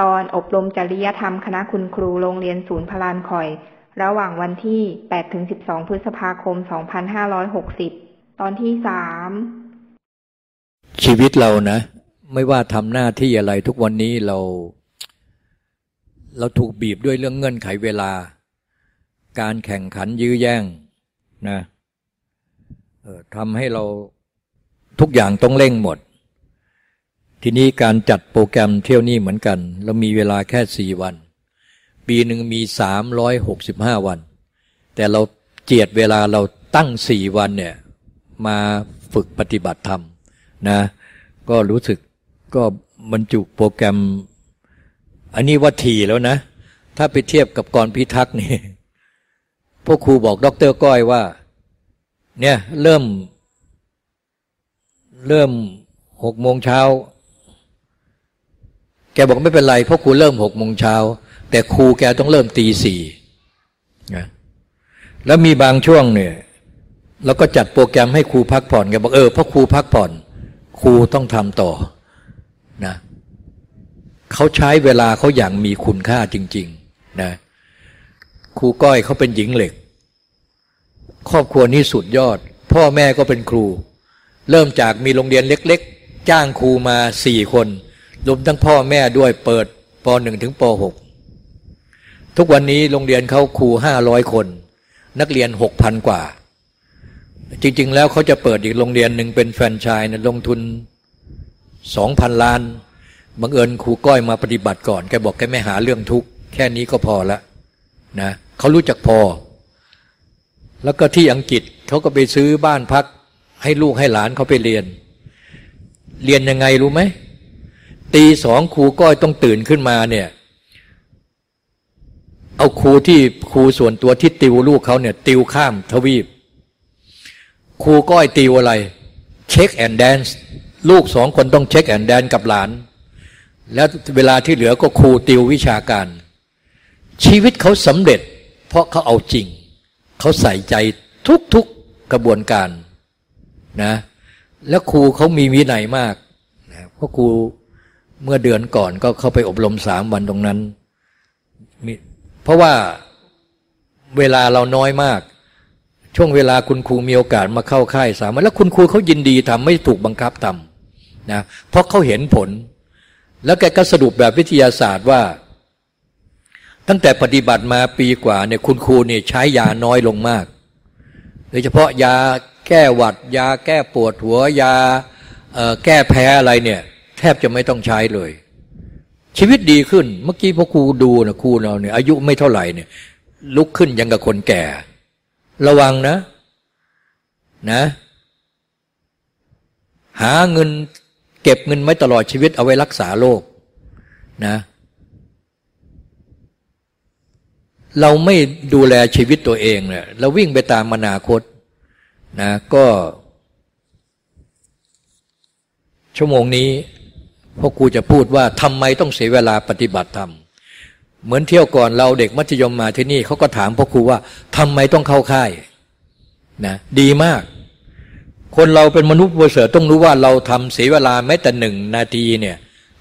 ตอนอบรมจริยธรรมคณะคุณครูโรงเรียนศูนย์พลานคอย ระหว่างวันที่8-12 พฤษภาคม 2560 ตอนที่สามชีวิตเรานะ ไม่ว่าทำหน้าที่อะไรทุกวันนี้เรา เราถูกบีบด้วยเรื่องเงื่อนไขเวลา การแข่งขันยื้อแย่งนะออทำให้เราทุกอย่างต้องเร่งหมด ทีนี้การจัดโปรแกรมเที่ยวนี้เหมือนกันเรามีเวลาแค่สี่วัน ปีหนึ่งมีสามร้อยหกสิบห้าวัน แต่เราเจียดเวลาเราตั้งสี่วันเนี่ยมาฝึกปฏิบัติธรรมนะก็รู้สึกก็บรรจุโปรแกรม อันนี้ว่าทีแล้วนะ ถ้าไปเทียบกับกรพิทักษ์นี่พวกครูบอกดอกเตอร์ก้อยว่า เนี่ยเริ่ม เริ่มหกโมงเช้า กบอกไม่เป็นไรเพราะครูเริ่มหกโมงเช้าแต่ครูแกต้องเริ่มตีสี่นะแล้วมีบางช่วงเนี่ยเราก็จัดโปรแกรมให้ครูพักผ่อนแกบอกเออเพราะครูพักผ่อน ครูต้องทำต่อนะเขาใช้เวลาเขาอย่างมีคุณค่าจริงๆนะครูก้อยเขาเป็นหญิงเหล็ก ครอบครัวนี้สุดยอด พ่อแม่ก็เป็นครู เริ่มจากมีโรงเรียนเล็ก ๆ จ้างครูมาสี่คน รวมทั้งพ่อแม่ด้วยเปิดปหนึ่งถึงปหกทุกวันนี้โรงเรียนเขาครูห้าร้อยคน นักเรียนหกพันกว่า จริง ๆ แล้วเขาจะเปิดอีกโรงเรียนหนึ่งเป็นแฟรนไชส์นะลงทุนสองพันล้านบังเอิญครูก้อยมาปฏิบัติก่อนแกบอกแกไม่หาเรื่องทุกข์แค่นี้ก็พอละนะเขารู้จักพอ แล้วก็ที่อังกฤษเขาก็ไปซื้อบ้านพักให้ลูกให้หลานเขาไปเรียน เรียนยังไงรู้ไหม ตีสองครูก้อยต้องตื่นขึ้นมาเนี่ย เอาครูที่ครูส่วนตัวที่ติวลูกเขาเนี่ย ติวข้ามทวีป ครูก้อยติวอะไร เช็คแอนด์แดนซ์ลูกสองคนต้องเช็คแอนด์แดนกับหลาน แล้วเวลาที่เหลือก็ครูติววิชาการ ชีวิตเขาสำเร็จ เพราะเขาเอาจริง เขาใส่ใจทุกๆกระบวนการนะ แล้วครูเขามีวินัยมากนะเพราะครู เมื่อเดือนก่อนก็เข้าไปอบรมสามวันตรงนั้น เพราะว่าเวลาเราน้อยมาก ช่วงเวลาคุณครูมีโอกาสมาเข้าค่ายสามวันแล้วคุณครูเขายินดีทำไม่ถูกบังคับทำนะเพราะเขาเห็นผล แล้วแกก็สรุปแบบวิทยาศาสตร์ว่า ตั้งแต่ปฏิบัติมาปีกว่าเนี่ยคุณครูเนี่ยใช้ยาน้อยลงมากโดยเฉพาะยาแก้หวัด ยาแก้ปวดหัวยาแก้แพ้อะไรเนี่ย แทบจะไม่ต้องใช้เลย ชีวิตดีขึ้นเมื่อกี้พอครูดูนะครูเราเนี่ยอายุไม่เท่าไหร่เนี่ย ลุกขึ้นยังกับคนแก่ ระวังนะ นะ หาเงินเก็บเงินไว้ตลอดชีวิตเอาไว้รักษาโรคนะ เราไม่ดูแลชีวิตตัวเองเนี่ยเราวิ่งไปตามอนาคตนะก็ชั่วโมงนี้ พราะกูจะพูดว่าทำไมต้องเสียเวลาปฏิบัติธรรมเหมือนเที่ยวก่อนเราเด็กมัธยมมาที่นี่เขาก็ถามพ่อครูว่าทำไมต้องเข้าค่ายนะดีมาก คนเราเป็นมนุษย์ประเสริฐต้องรู้ว่าเราทำเสียเวลาแม้แต่หนึ่งนาทีเนี่ย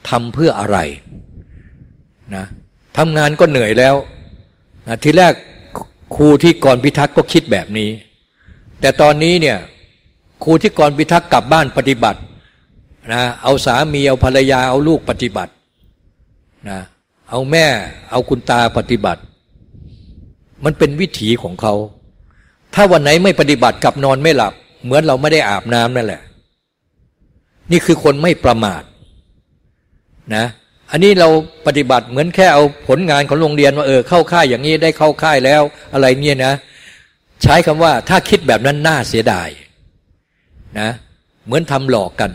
ทำเพื่ออะไรนะทำงานก็เหนื่อยแล้วนะทีแรกครูที่กรพิทักษ์ก็คิดแบบนี้ แต่ตอนนี้เนี่ยครูที่กรพิทักษ์กลับบ้านปฏิบัติ นะเอาสามีเอาภรรยาเอาลูกปฏิบัตินะเอาแม่เอาคุณตาปฏิบัติ มันเป็นวิถีของเขา ถ้าวันไหนไม่ปฏิบัติกับนอนไม่หลับ เหมือนเราไม่ได้อาบน้ำนั่นแหละ นี่คือคนไม่ประมาทนะอันนี้เราปฏิบัติเหมือนแค่เอาผลงานของโรงเรียนว่าเออเข้าค่ายอย่างนี้ได้เข้าค่ายแล้วอะไรเนี่ยนะ ใช้คำว่าถ้าคิดแบบนั้นน่าเสียดายนะเหมือนทำหลอกกัน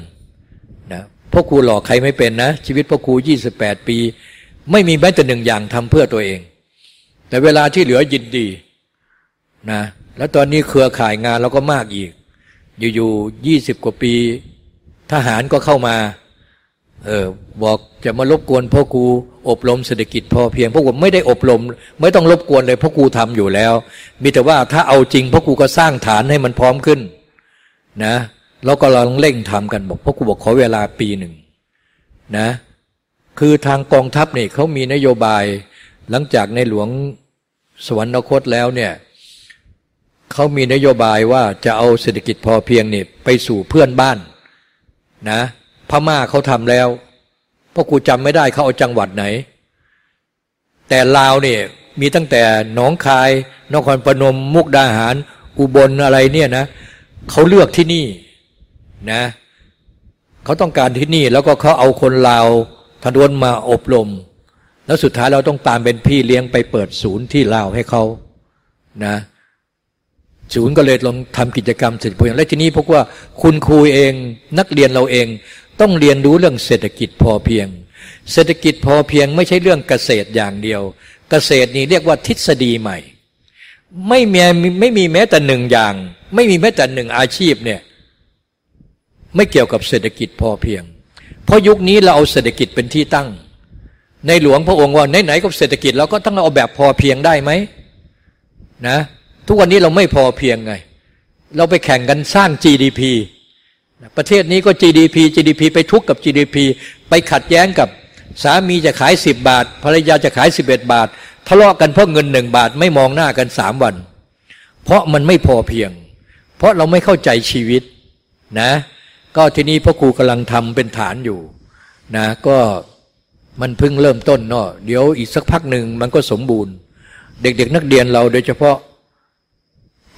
พ่อครูหลอกใครไม่เป็นนะ ชีวิตพ่อครูยี่สิบแปดปี ไม่มีแม้แต่หนึ่งอย่างทำเพื่อตัวเอง แต่เวลาที่เหลือยินดีนะแล้วตอนนี้เครือข่ายงานเราก็มากอีก อยู่ๆยี่สิบกว่าปี ทหารก็เข้ามาเออบอกจะมารบกวนพ่อครูอบรมเศรษฐกิจพอเพียงพวกผมไม่ได้อบรม ไม่ต้องรบกวนเลยพ่อครูทำอยู่แล้ว มีแต่ว่าถ้าเอาจริงพ่อครูก็สร้างฐานให้มันพร้อมขึ้นนะ เราก็ลองเร่งทำกันบอกพ่อครูบอกขอเวลาปีหนึ่งนะคือทางกองทัพเนี่ยเขามีนโยบายหลังจากในหลวงสวรรคตแล้วเนี่ยเขามีนโยบายว่าจะเอาเศรษฐกิจพอเพียงนี่ไปสู่เพื่อนบ้านนะพม่าเขาทำแล้วเพราะกูจำไม่ได้เขาเอาจังหวัดไหน แต่ลาวเนี่ยมีตั้งแต่หนองคาย นครปนมมุกดาหาร อุบลอะไรเนี่ยนะเขาเลือกที่นี่ นะเขาต้องการที่นี่แล้วก็เขาเอาคนลาวทะดวนมาอบรม แล้วสุดท้ายเราต้องตามเป็นพี่เลี้ยงไปเปิดศูนย์ที่ลาวให้เขานะศูนย์ก็เลยลองทำกิจกรรมเสร็จพออย่างและทีนี้พบว่าคุณครูเองนักเรียนเราเองต้องเรียนรู้เรื่องเศรษฐกิจพอเพียง เศรษฐกิจพอเพียงไม่ใช่เรื่องเกษตรอย่างเดียว เกษตรนี่เรียกว่าทฤษฎีใหม่ ไม่มีไม่มีแม้แต่หนึ่งอย่าง ไม่มีแม้แต่หนึ่งอาชีพเนี่ย ไม่เกี่ยวกับเศรษฐกิจพอเพียง เพราะยุคนี้เราเอาเศรษฐกิจเป็นที่ตั้ง ในหลวงพระองค์ว่าไหนๆกับเศรษฐกิจเราก็ต้องเอาแบบพอเพียงได้ไหมนะทุกวันนี้เราไม่พอเพียงไง เราไปแข่งกันสร้าง GDP ประเทศนี้ก็ GDP GDP ไปทุกกับ GDP ไปขัดแย้งกับสามีจะขาย 10 บาท ภรรยาจะขาย 11 บาท ทะเลาะกันเพราะเงินหนึ่งบาทไม่มองหน้ากันสามวัน เพราะมันไม่พอเพียง เพราะเราไม่เข้าใจชีวิตนะ ก็ทีนี้พ่อครูกำลังทำเป็นฐานอยู่นะก็มันเพิ่งเริ่มต้นเนาะเดี๋ยวอีกสักพักหนึ่งมันก็สมบูรณ์ เด็กๆ นักเรียนเราโดยเฉพาะ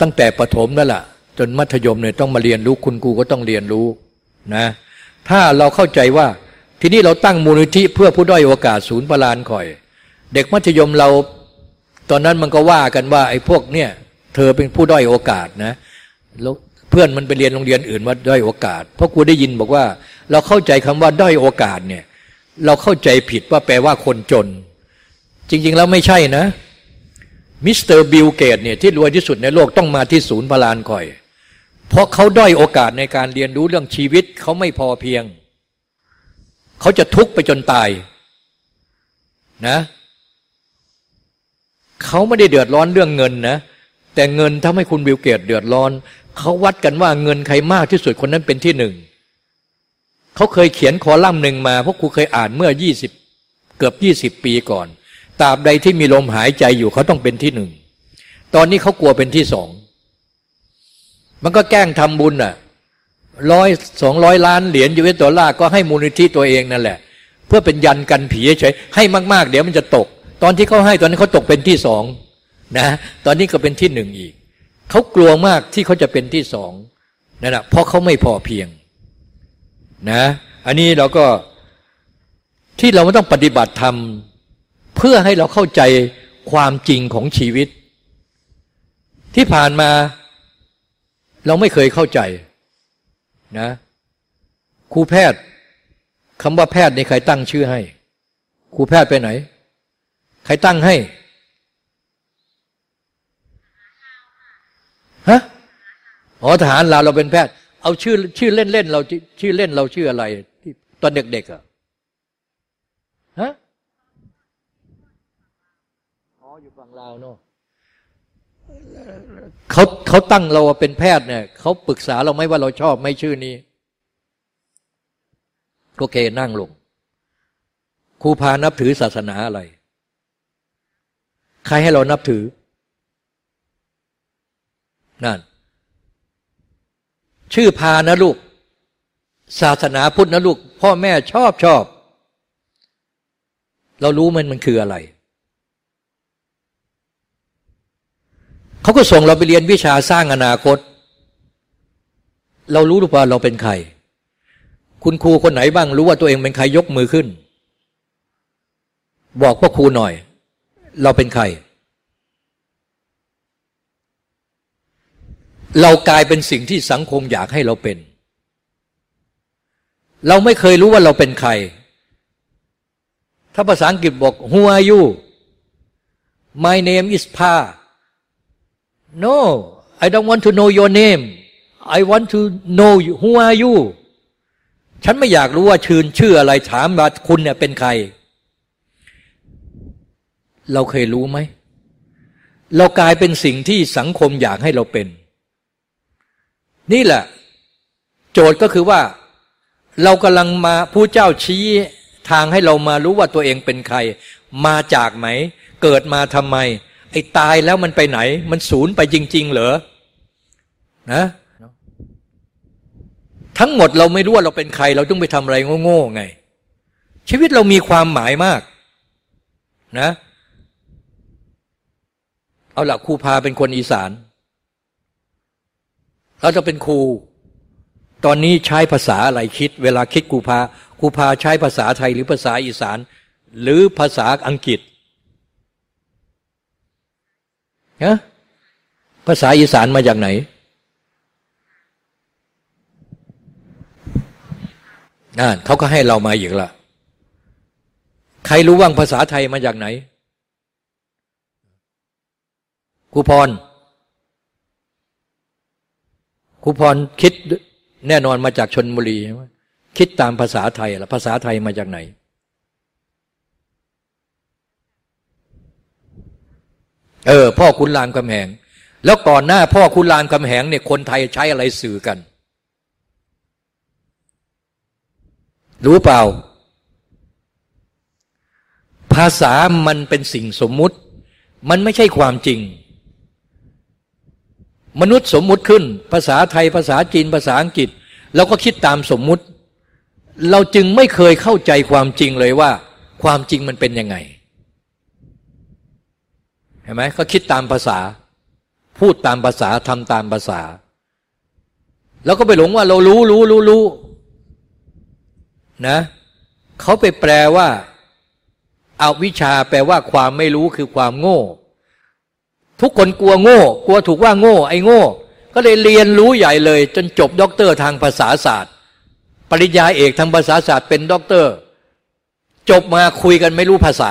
ตั้งแต่ประถมนั่นแหละจนมัธยมเนี่ยต้องมาเรียนรู้คุณครูก็ต้องเรียนรู้นะถ้าเราเข้าใจว่าที่นี่เราตั้งมูลนิธิเพื่อผู้ด้อยโอกาสศูนย์ประลานคอย เด็กมัธยมเรา ตอนนั้นมันก็ว่ากันว่าไอ้พวกเนี่ยเธอเป็นผู้ด้อยโอกาสนะแล้ว เพื่อนมันไปเรียนโรงเรียนอื่นว่าด้อยโอกาส เพราะกูได้ยินบอกว่า เราเข้าใจคำว่าด้อยโอกาสเนี่ยเราเข้าใจผิดว่าแปลว่าคนจน จริง ๆ แล้วไม่ใช่นะมิสเตอร์บิลเกตส์เนี่ยที่รวยที่สุดในโลกต้องมาที่ศูนย์ประลานคอย เพราะเขาด้อยโอกาสในการเรียนรู้เรื่องชีวิตเขาไม่พอเพียง เขาจะทุกข์ไปจนตายนะเขาไม่ได้เดือดร้อนเรื่องเงินนะแต่เงินทำให้คุณบิลเกตส์เดือดร้อน เขาวัดกันว่าเงินใครมากที่สุดคนนั้นเป็นที่หนึ่งเขาเคยเขียนคอลัมน์หนึ่งมาพวกครูเคยอ่านเมื่อยี่สิบเกือบยี่สิบปีก่อนตราบใดที่มีลมหายใจอยู่เขาต้องเป็นที่หนึ่งตอนนี้เขากลัวเป็นที่สองมันก็แกล้งทำบุญอะร้อยสองร้อยล้านเหรียญ US dollar ก็ให้มูลนิธิตัวเองนั่นแหละ เพื่อเป็นยันกันผีเฉยให้มาก ๆ เดี๋ยวมันจะตก ตอนที่เขาให้ตอนนี้เขาตกเป็นที่สองนะ ตอนนี้ก็เป็นที่หนึ่งอีก เขากลัวมากที่เขาจะเป็นที่สองนั่นแหละเพราะเขาไม่พอเพียงนะอันนี้เราก็ที่เราไม่ต้องปฏิบัติธรรม เพื่อให้เราเข้าใจความจริงของชีวิต ที่ผ่านมาเราไม่เคยเข้าใจนะครูแพทย์คำว่าแพทย์ในใครตั้งชื่อให้ครูแพทย์ไปไหน ใครตั้งให้ ฮะอ๋อทหารเราเราเป็นแพทย์ เอาชื่อชื่อเล่นเล่นเราชื่อเล่นเราชื่ออะไรที่ตอนเด็กๆอะ่ะฮะอยู่ฝั่งลาวเนาะเขาเขาตั้งเราเป็นแพทย์เนี่ยเขาปรึกษาเราไหมว่าเราชอบไม่ชื่อนี้ก็เคนั่งลงครูพานับถือศาสนาอะไร ใครให้เรานับถือ นั่น ชื่อพานะลูก ศาสนาพุทธนะลูก พ่อแม่ชอบชอบ เรารู้มันมันคืออะไร เขาก็ส่งเราไปเรียนวิชาสร้างอนาคต เรารู้หรือเปล่าเราเป็นใคร คุณครูคนไหนบ้าง รู้ว่าตัวเองเป็นใครยกมือขึ้น บอกพ่อครูหน่อย เราเป็นใคร เรากลายเป็นสิ่งที่สังคมอยากให้เราเป็น เราไม่เคยรู้ว่าเราเป็นใคร ถ้าภาษาอังกฤษบอก who are you my name is Pa No I don't want to know your name I want to know who are you ฉันไม่อยากรู้ว่าชื่นชื่ออะไรถามว่าคุณเนี่ยเป็นใคร เราเคยรู้ไหม เรากลายเป็นสิ่งที่สังคมอยากให้เราเป็น นี่แหละ โจทย์ก็คือว่า เรากำลังมาผู้เจ้าชี้ทางให้เรามารู้ว่าตัวเองเป็นใคร มาจากไหนเกิดมาทำไม ไอ้ตายแล้วมันไปไหน มันสูญไปจริง ๆ เหรอนะทั้งหมดเราไม่รู้ว่าเราเป็นใคร เราต้องไปทำอะไรโง่ๆไง ชีวิตเรามีความหมายมาก นะ เอาละครูพาเป็นคนอีสาน เราจะเป็นครู ตอนนี้ใช้ภาษาอะไรคิด เวลาคิดครูพาครูพาใช้ภาษาไทยหรือภาษาอีสาน หรือภาษาอังกฤษฮะภาษาอีสานมาจากไหน นั่นเขาก็ให้เรามาอีกละใครรู้ว่างภาษาไทยมาจากไหนครูพร ครูพรคิดแน่นอนมาจากชนบุรีใช่ไหมคิดตามภาษาไทยละภาษาไทยมาจากไหน เออ พ่อคุณรามคำแหง แล้วก่อนหน้าพ่อคุณรามคำแหงเนี่ยคนไทยใช้อะไรสื่อกัน รู้เปล่า ภาษามันเป็นสิ่งสมมุติ มันไม่ใช่ความจริง มนุษย์สมมุติขึ้น ภาษาไทยภาษาจีนภาษาอังกฤษเราก็คิดตามสมมุติ เราจึงไม่เคยเข้าใจความจริงเลยว่า ความจริงมันเป็นยังไงเห็นไหมก็คิดตามภาษา พูดตามภาษาทำตามภาษา แล้วก็ไปหลงว่าเรารู้รู้รู้รู้นะเขาไปแปลว่าอวิชชาแปลว่าความไม่รู้คือความโง่ ทุกคนกลัวโง่ กลัวถูกว่าโง่ ไอ้โง่ ก็เลยเรียนรู้ใหญ่เลย จนจบด็อกเตอร์ทางภาษาศาสตร์ ปริญญาเอกทางภาษาศาสตร์เป็นด็อกเตอร์ จบมาคุยกันไม่รู้ภาษา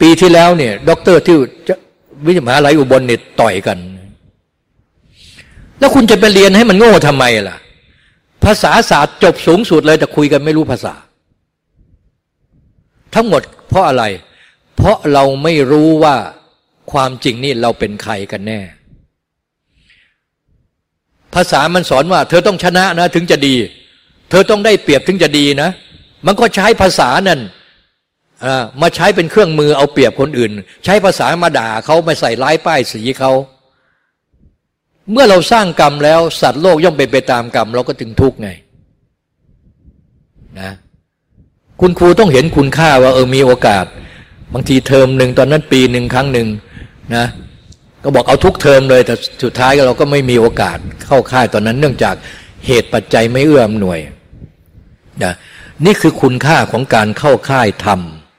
ปีที่แล้วเนี่ยด็อกเตอร์ที่วิทยาลัยอุบลเนี่ยต่อยกัน แล้วคุณจะไปเรียนให้มันโง่ทำไมล่ะ ภาษาศาสตร์จบสูงสุดเลยแต่คุยกันไม่รู้ภาษา ทั้งหมดเพราะอะไร เพราะเราไม่รู้ว่าความจริงนี่เราเป็นใครกันแน่ ภาษามันสอนว่า เธอต้องชนะนะถึงจะดี เธอต้องได้เปรียบถึงจะดีนะ มันก็ใช้ภาษานั่นมาใช้เป็นเครื่องมือเอาเปรียบคนอื่น ใช้ภาษามาด่าเขามาใส่ร้ายป้ายสีเขาเมื่อเราสร้างกรรมแล้วสัตว์โลกย่อมเป็นไปตามกรรมเราก็ถึงทุกข์ไงนะคุณครูต้องเห็นคุณค่าว่าเออมีโอกาส บางทีเทอมหนึ่งตอนนั้นปีหนึ่งครั้งหนึ่งนะก็บอกเอาทุกเทอมเลย แต่สุดท้ายเราก็ไม่มีโอกาสเข้าค่ายตอนนั้น เนื่องจากเหตุปัจจัยไม่เอื้อมหน่วยนะนี่คือคุณค่าของการเข้าค่ายท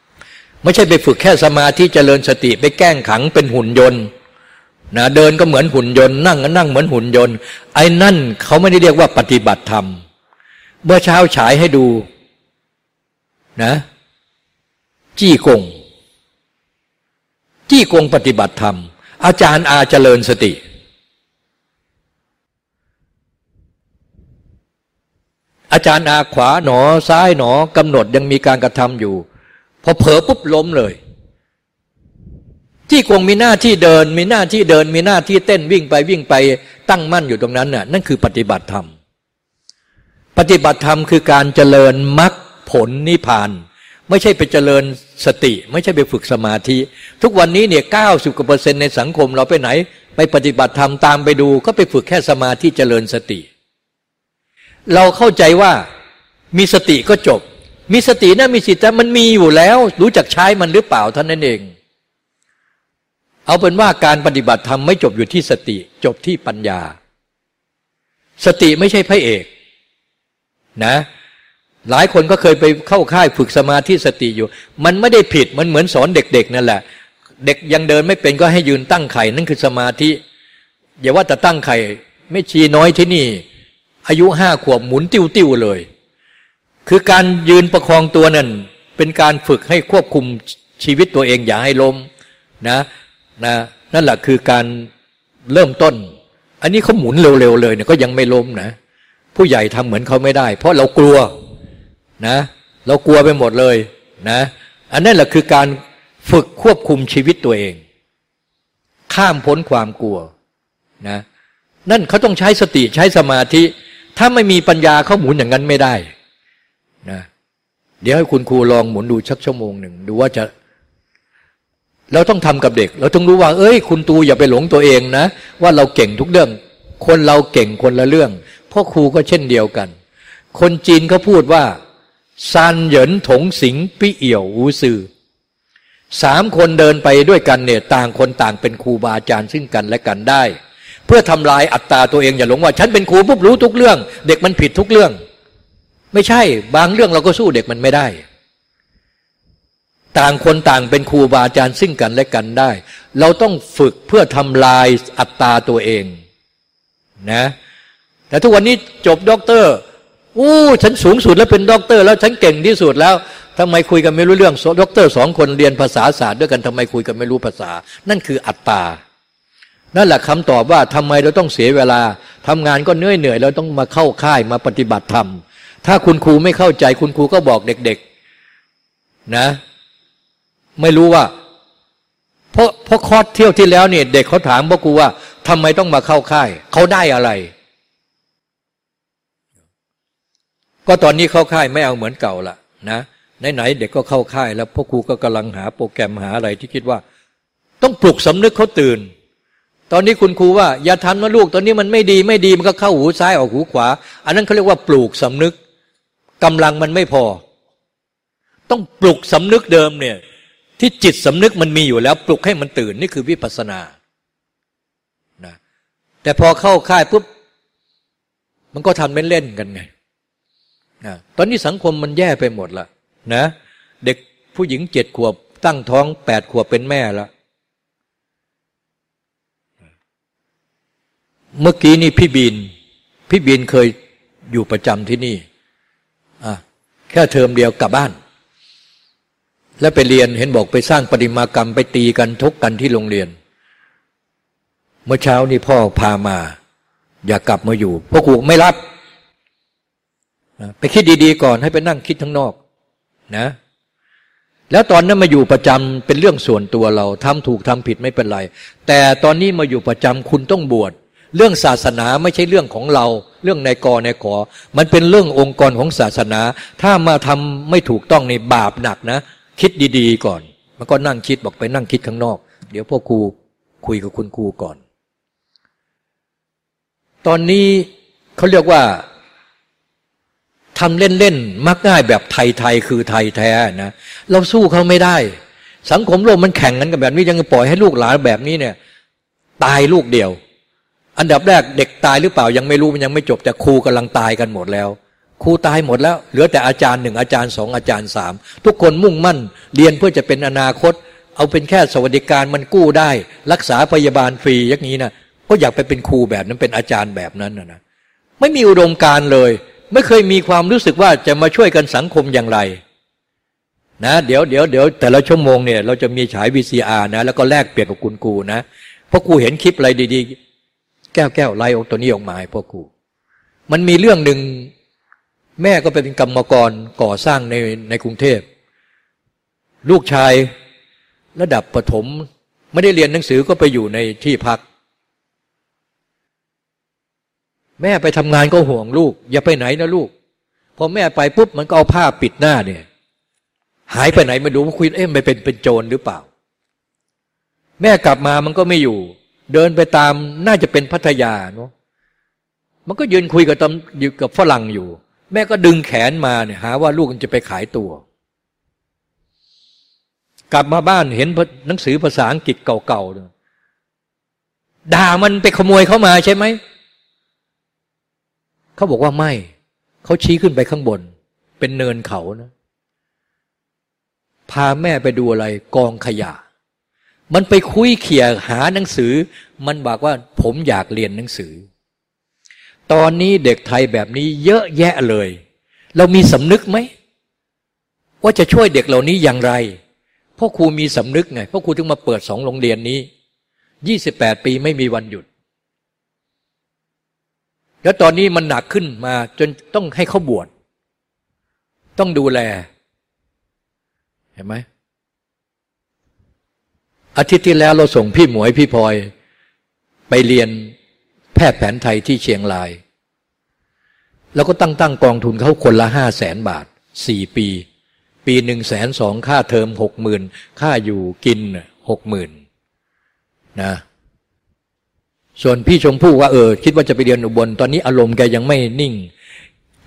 ำไม่ใช่ไปฝึกแค่สมาธิเจริญสติไปแกล้งขังเป็นหุ่นยนต์นะเดินก็เหมือนหุ่นยนต์นั่งก็นั่งเหมือนหุ่นยนต์ ไอ้นั่นเขาไม่ได้เรียกว่าปฏิบัติธรรม เมื่อเช้าฉายให้ดูนะ จี้กง จี้กงปฏิบัติธรรม อาจารย์อาเจริญสติ อาจารย์อาขวาหนอซ้ายหนอกำหนดยังมีการกระทำอยู่ พอเผลอปุ๊บล้มเลยจี้กงมีหน้าที่เดิน มีหน้าที่เดิน มีหน้าที่เต้นวิ่งไปวิ่งไปตั้งมั่นอยู่ตรงนั้นน่ะนั่นคือปฏิบัติธรรม ปฏิบัติธรรมคือการเจริญมรรคผลนิพพาน ไม่ใช่ไปเจริญสติ ไม่ใช่ไปฝึกสมาธิ ทุกวันนี้เนี่ยเก้าสิบกว่าเปอร์เซ็นต์ในสังคมเราไปไหน ไปปฏิบัติธรรมตามไปดู ก็ไปฝึกแค่สมาธิเจริญสติ เราเข้าใจว่ามีสติก็จบ มีสตินะมีสิทธิ์แต่มันมีอยู่แล้ว รู้จักใช้มันหรือเปล่าท่านนั้นเอง เอาเป็นว่าการปฏิบัติธรรมไม่จบอยู่ที่สติ จบที่ปัญญา สติไม่ใช่พระเอก นะ หลายคนก็เคยไปเข้าค่ายฝึกสมาธิสติอยู่ มันไม่ได้ผิดมันเหมือนสอนเด็ก ๆ นั่นแหละ เด็กยังเดินไม่เป็นก็ให้ยืนตั้งไข่นั่นคือสมาธิอย่าว่าแต่ตั้งไข่ไม่ชีน้อยที่นี่ อายุห้าขวบหมุนติ้วๆเลย คือการยืนประคองตัวนั่นเป็นการฝึกให้ควบคุมชีวิตตัวเองอย่าให้ล้มนะนะนั่นแหละคือการเริ่มต้น อันนี้เขาหมุนเร็วๆเลยเนี่ยก็ยังไม่ล้มนะ ผู้ใหญ่ทำเหมือนเขาไม่ได้ เพราะเรากลัว นะเรากลัวไปหมดเลยนะอันนั้นแหละคือการฝึกควบคุมชีวิตตัวเอง ข้ามพ้นความกลัวนะนั่นเขาต้องใช้สติใช้สมาธิ ถ้าไม่มีปัญญาเขาหมุนอย่างนั้นไม่ได้นะเดี๋ยวให้คุณครูลองหมุนดูชักชั่วโมงหนึ่งดูว่าจะ เราต้องทำกับเด็ก เราต้องรู้ว่า เอ้ย คุณตูอย่าไปหลงตัวเองนะ ว่าเราเก่งทุกเรื่อง คนเราเก่งคนละเรื่องพ่อครูก็เช่นเดียวกัน คนจีนเขาพูดว่า ซานเหยินถงสิงปิเอี่ยวอูซือสามคนเดินไปด้วยกันเนี่ยต่างคนต่างเป็นครูบาอาจารย์ซึ่งกันและกันได้ เพื่อทำลายอัตตาตัวเองอย่าหลงว่า ฉันเป็นครูปุ๊บรู้ทุกเรื่อง เด็กมันผิดทุกเรื่อง ไม่ใช่บางเรื่องเราก็สู้เด็กมันไม่ได้ ต่างคนต่างเป็นครูบาอาจารย์ซึ่งกันและกันได้ เราต้องฝึกเพื่อทำลายอัตตาตัวเองนะแต่ทุกวันนี้จบด็อกเตอร์ อู้หูฉันสูงสุดแล้วเป็นด็อกเตอร์แล้วฉันเก่งที่สุดแล้วทำไมคุยกันไม่รู้เรื่องด็อกเตอร์สองคนเรียนภาษาศาสตร์ด้วยกันทำไมคุยกันไม่รู้ภาษา นั่นคืออัตตานั่นแหละคำตอบว่าทำไมเราต้องเสียเวลาทำงานก็เหนื่อยเหนื่อยเราต้องมาเข้าค่ายมาปฏิบัติธรรม ถ้าคุณครูไม่เข้าใจคุณครูก็บอกเด็กๆนะ ไม่รู้ว่าเพราะเพราะคอร์สเที่ยวที่แล้วเนี่ยเด็กเขาถามพ่อครูว่าทำไมต้องมาเข้าค่าย เขาได้อะไร ก็ตอนนี้เข้าค่ายไม่เอาเหมือนเก่าละนะไหนๆเด็กก็เข้าค่ายแล้วพ่อครูก็กำลังหาโปรแกรมหาอะไรที่คิดว่า ต้องปลุกสำนึกเขาตื่น ตอนนี้คุณครูว่า อย่าทำนะลูก ตอนนี้มันไม่ดีไม่ดีมันก็เข้าหูซ้ายออกหูขวา อันนั้นเขาเรียกว่าปลูกสำนึกกำลังมันไม่พอ ต้องปลุกสำนึกเดิมเนี่ย ที่จิตสำนึกมันมีอยู่แล้ว ปลุกให้มันตื่นนี่คือวิปัสสนานะแต่พอเข้าค่ายปุ๊บมันก็ทำเล่นๆกันไง นะตอนนี้สังคมมันแย่ไปหมดละนะเด็กผู้หญิงเจ็ดขวบ ตั้งท้องแปดขวบเป็นแม่ละเมื่อกี้นี่พี่บิน พี่บินเคยอยู่ประจำที่นี่อะแค่เทอมเดียวกลับบ้าน แล้วไปเรียนเห็นบอกไปสร้างปฏิมากรรมไปตีกันทุกกันที่โรงเรียน เมื่อเช้านี่พ่อพามา อย่ากลับมาอยู่พวกกูไม่รับ ไปคิดดีๆก่อนให้ไปนั่งคิดทั้งนอกนะ แล้วตอนนั้นมาอยู่ประจำเป็นเรื่องส่วนตัวเราทำถูกทำผิดไม่เป็นไร แต่ตอนนี้มาอยู่ประจำคุณต้องบวชเรื่องศาสนาไม่ใช่เรื่องของเรา เรื่องในกอในขอ มันเป็นเรื่ององค์กรของศาสนา ถ้ามาทำไม่ถูกต้องในบาปหนักนะ คิดดีๆก่อน มันก็นั่งคิดบอกไปนั่งคิดข้างนอก เดี๋ยวพ่อครูคุยกับคุณครูก่อน ตอนนี้เขาเรียกว่า ทำเล่นๆ มักง่ายแบบไทยๆคือไทยแท้นะเราสู้เขาไม่ได้ สังคมโลกมันแข่งกันกับแบบนี้ยังปล่อยให้ลูกหลานแบบนี้เนี่ย ตายลูกเดียว อันดับแรกเด็กตายหรือเปล่ายังไม่รู้มันยังไม่จบแต่ครูกำลังตายกันหมดแล้วครูตายหมดแล้ว เหลือแต่อาจารย์หนึ่งอาจารย์สองอาจารย์สามทุกคนมุ่งมั่น เรียนเพื่อจะเป็นอนาคต เอาเป็นแค่สวัสดิการมันกู้ได้ รักษาพยาบาลฟรีอย่างนี้นะเพราะอยากไปเป็นครูแบบนั้นเป็นอาจารย์แบบนั้นนะนะไม่มีอุดมการเลย ไม่เคยมีความรู้สึกว่าจะมาช่วยกันสังคมอย่างไรนะเดี๋ยวเดี๋ยวเดี๋ยวแต่ละชั่วโมงเนี่ยเราจะมีฉาย VCR นะ แล้วก็แลกเปลี่ยนกับคุณกูนะเพราะกูเห็นคลิปอะไรดีๆ แก้วแก้วไล่ออกตัวนี้ออกมาให้พ่อกูมันมีเรื่องหนึ่งแม่ก็เป็นกรรมกรก่อสร้างในในกรุงเทพ ลูกชายระดับประถม ไม่ได้เรียนหนังสือก็ไปอยู่ในที่พัก แม่ไปทำงานก็ห่วงลูก อย่าไปไหนนะลูกพอแม่ไปปุ๊บมันก็เอาผ้าปิดหน้าเนี่ย หายไปไหนไม่รู้คุยเอ๊ะไม่เป็นเป็นโจรหรือเปล่า แม่กลับมามันก็ไม่อยู่ เดินไปตามน่าจะเป็นพัทยาเนาะมันก็ยืนคุยกับตำอยู่กับฝรั่งอยู่ แม่ก็ดึงแขนมาเนี่ยหาว่าลูกมันจะไปขายตัว กลับมาบ้านเห็นหนังสือภาษาอังกฤษเก่าๆด่ามันไปขโมยเข้ามาใช่ไหม เขาบอกว่าไม่เขาชี้ขึ้นไปข้างบน เป็นเนินเขานะพาแม่ไปดูอะไรกองขยะ มันไปคุยเขี่ยหาหนังสือ มันบอกว่าผมอยากเรียนหนังสือ ตอนนี้เด็กไทยแบบนี้เยอะแยะเลย เรามีสำนึกไหม ว่าจะช่วยเด็กเหล่านี้อย่างไรพ่อครูมีสำนึกไงพ่อครูถึงมาเปิดสองโรงเรียนนี้ยี่สิบแปดปีไม่มีวันหยุด แล้วตอนนี้มันหนักขึ้นมาจนต้องให้เขาบวชต้องดูแล เห็นไหมอาทิตย์ที่แล้วเราส่งพี่หมวยพี่พลอย ไปเรียนแพทย์แผนไทยที่เชียงราย แล้วก็ตั้งตั้งกองทุนเขาคนละห้าแสนบาทสี่ปี ปีหนึ่งแสนสองค่าเทอมหกหมื่นค่าอยู่กินหกหมื่นนะ ส่วนพี่ชมพู่ว่าเออคิดว่าจะไปเรียนอุบลตอนนี้อารมณ์แกยังไม่นิ่ง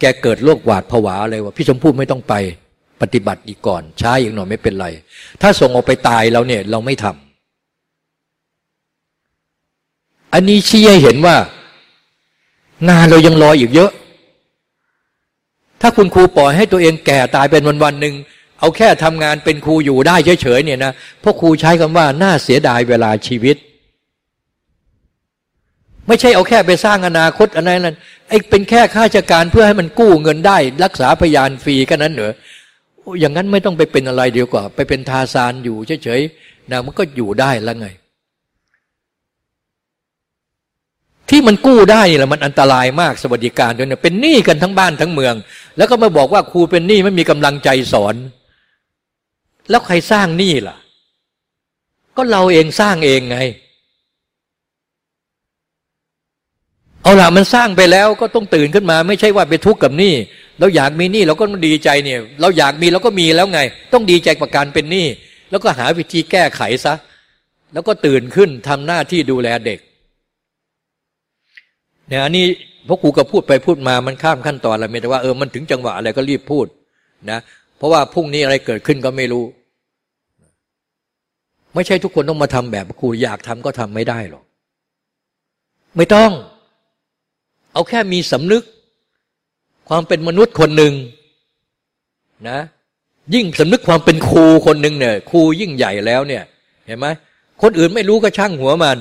แกเกิดโรคหวาดผวาอะไรว่าพี่ชมพู่ไม่ต้องไปปฏิบัติอีกก่อน ช้าอีกหน่อยไม่เป็นไร ถ้าส่งออกไปตายแล้วเนี่ยเราไม่ทำอันนี้ชี้ให้เห็นว่า งานเรายังรออีกเยอะ ถ้าคุณครูปล่อยให้ตัวเองแก่ตายเป็นวันวันหนึ่งเอาแค่ทำงานเป็นครูอยู่ได้เฉยๆเนี่ยนะพวกครูใช้คำว่าน่าเสียดายเวลาชีวิต ไม่ใช่เอาแค่ไปสร้างอนาคตอะไรนั้นไอ้เป็นแค่ข้าราชการเพื่อให้มันกู้เงินได้ รักษาพยานฟรีกันนั้นเหรออย่างนั้นไม่ต้องไปเป็นอะไรเดียวกว่า ไปเป็นทาซานอยู่เฉยๆนะมันก็อยู่ได้แล้วไง ที่มันกู้ได้นี่แหละมันอันตรายมากสวัสดิการด้วยเนี่ยเป็นหนี้กันทั้งบ้านทั้งเมือง แล้วก็มาบอกว่าครูเป็นหนี้ไม่มีกำลังใจสอน แล้วใครสร้างหนี้ล่ะ ก็เราเองสร้างเองไง เอาละมันสร้างไปแล้วก็ต้องตื่นขึ้นมา ไม่ใช่ว่าไปทุกข์กับหนี้เราอยากมีหนี้เราก็ต้องดีใจเนี่ย เราอยากมีเราก็มีแล้วไง ต้องดีใจกับการเป็นหนี้แล้วก็หาวิธีแก้ไขซะ แล้วก็ตื่นขึ้นทำหน้าที่ดูแลเด็กเนี่ยอันนี้พวกครูก็พูดไปพูดมามันข้ามขั้นตอนอะไรไม่แต่ว่าเออมันถึงจังหวะอะไรก็รีบพูดนะเพราะว่าพรุ่งนี้อะไรเกิดขึ้นก็ไม่รู้ ไม่ใช่ทุกคนต้องมาทำแบบครูอยากทำก็ทำไม่ได้หรอกไม่ต้อง เอาแค่มีสำนึก ความเป็นมนุษย์คนหนึ่งนะ ยิ่งสำนึกความเป็นครูคนหนึ่งเนี่ยครูยิ่งใหญ่แล้วเนี่ย เห็นไหมคนอื่นไม่รู้ก็ช่างหัวมัน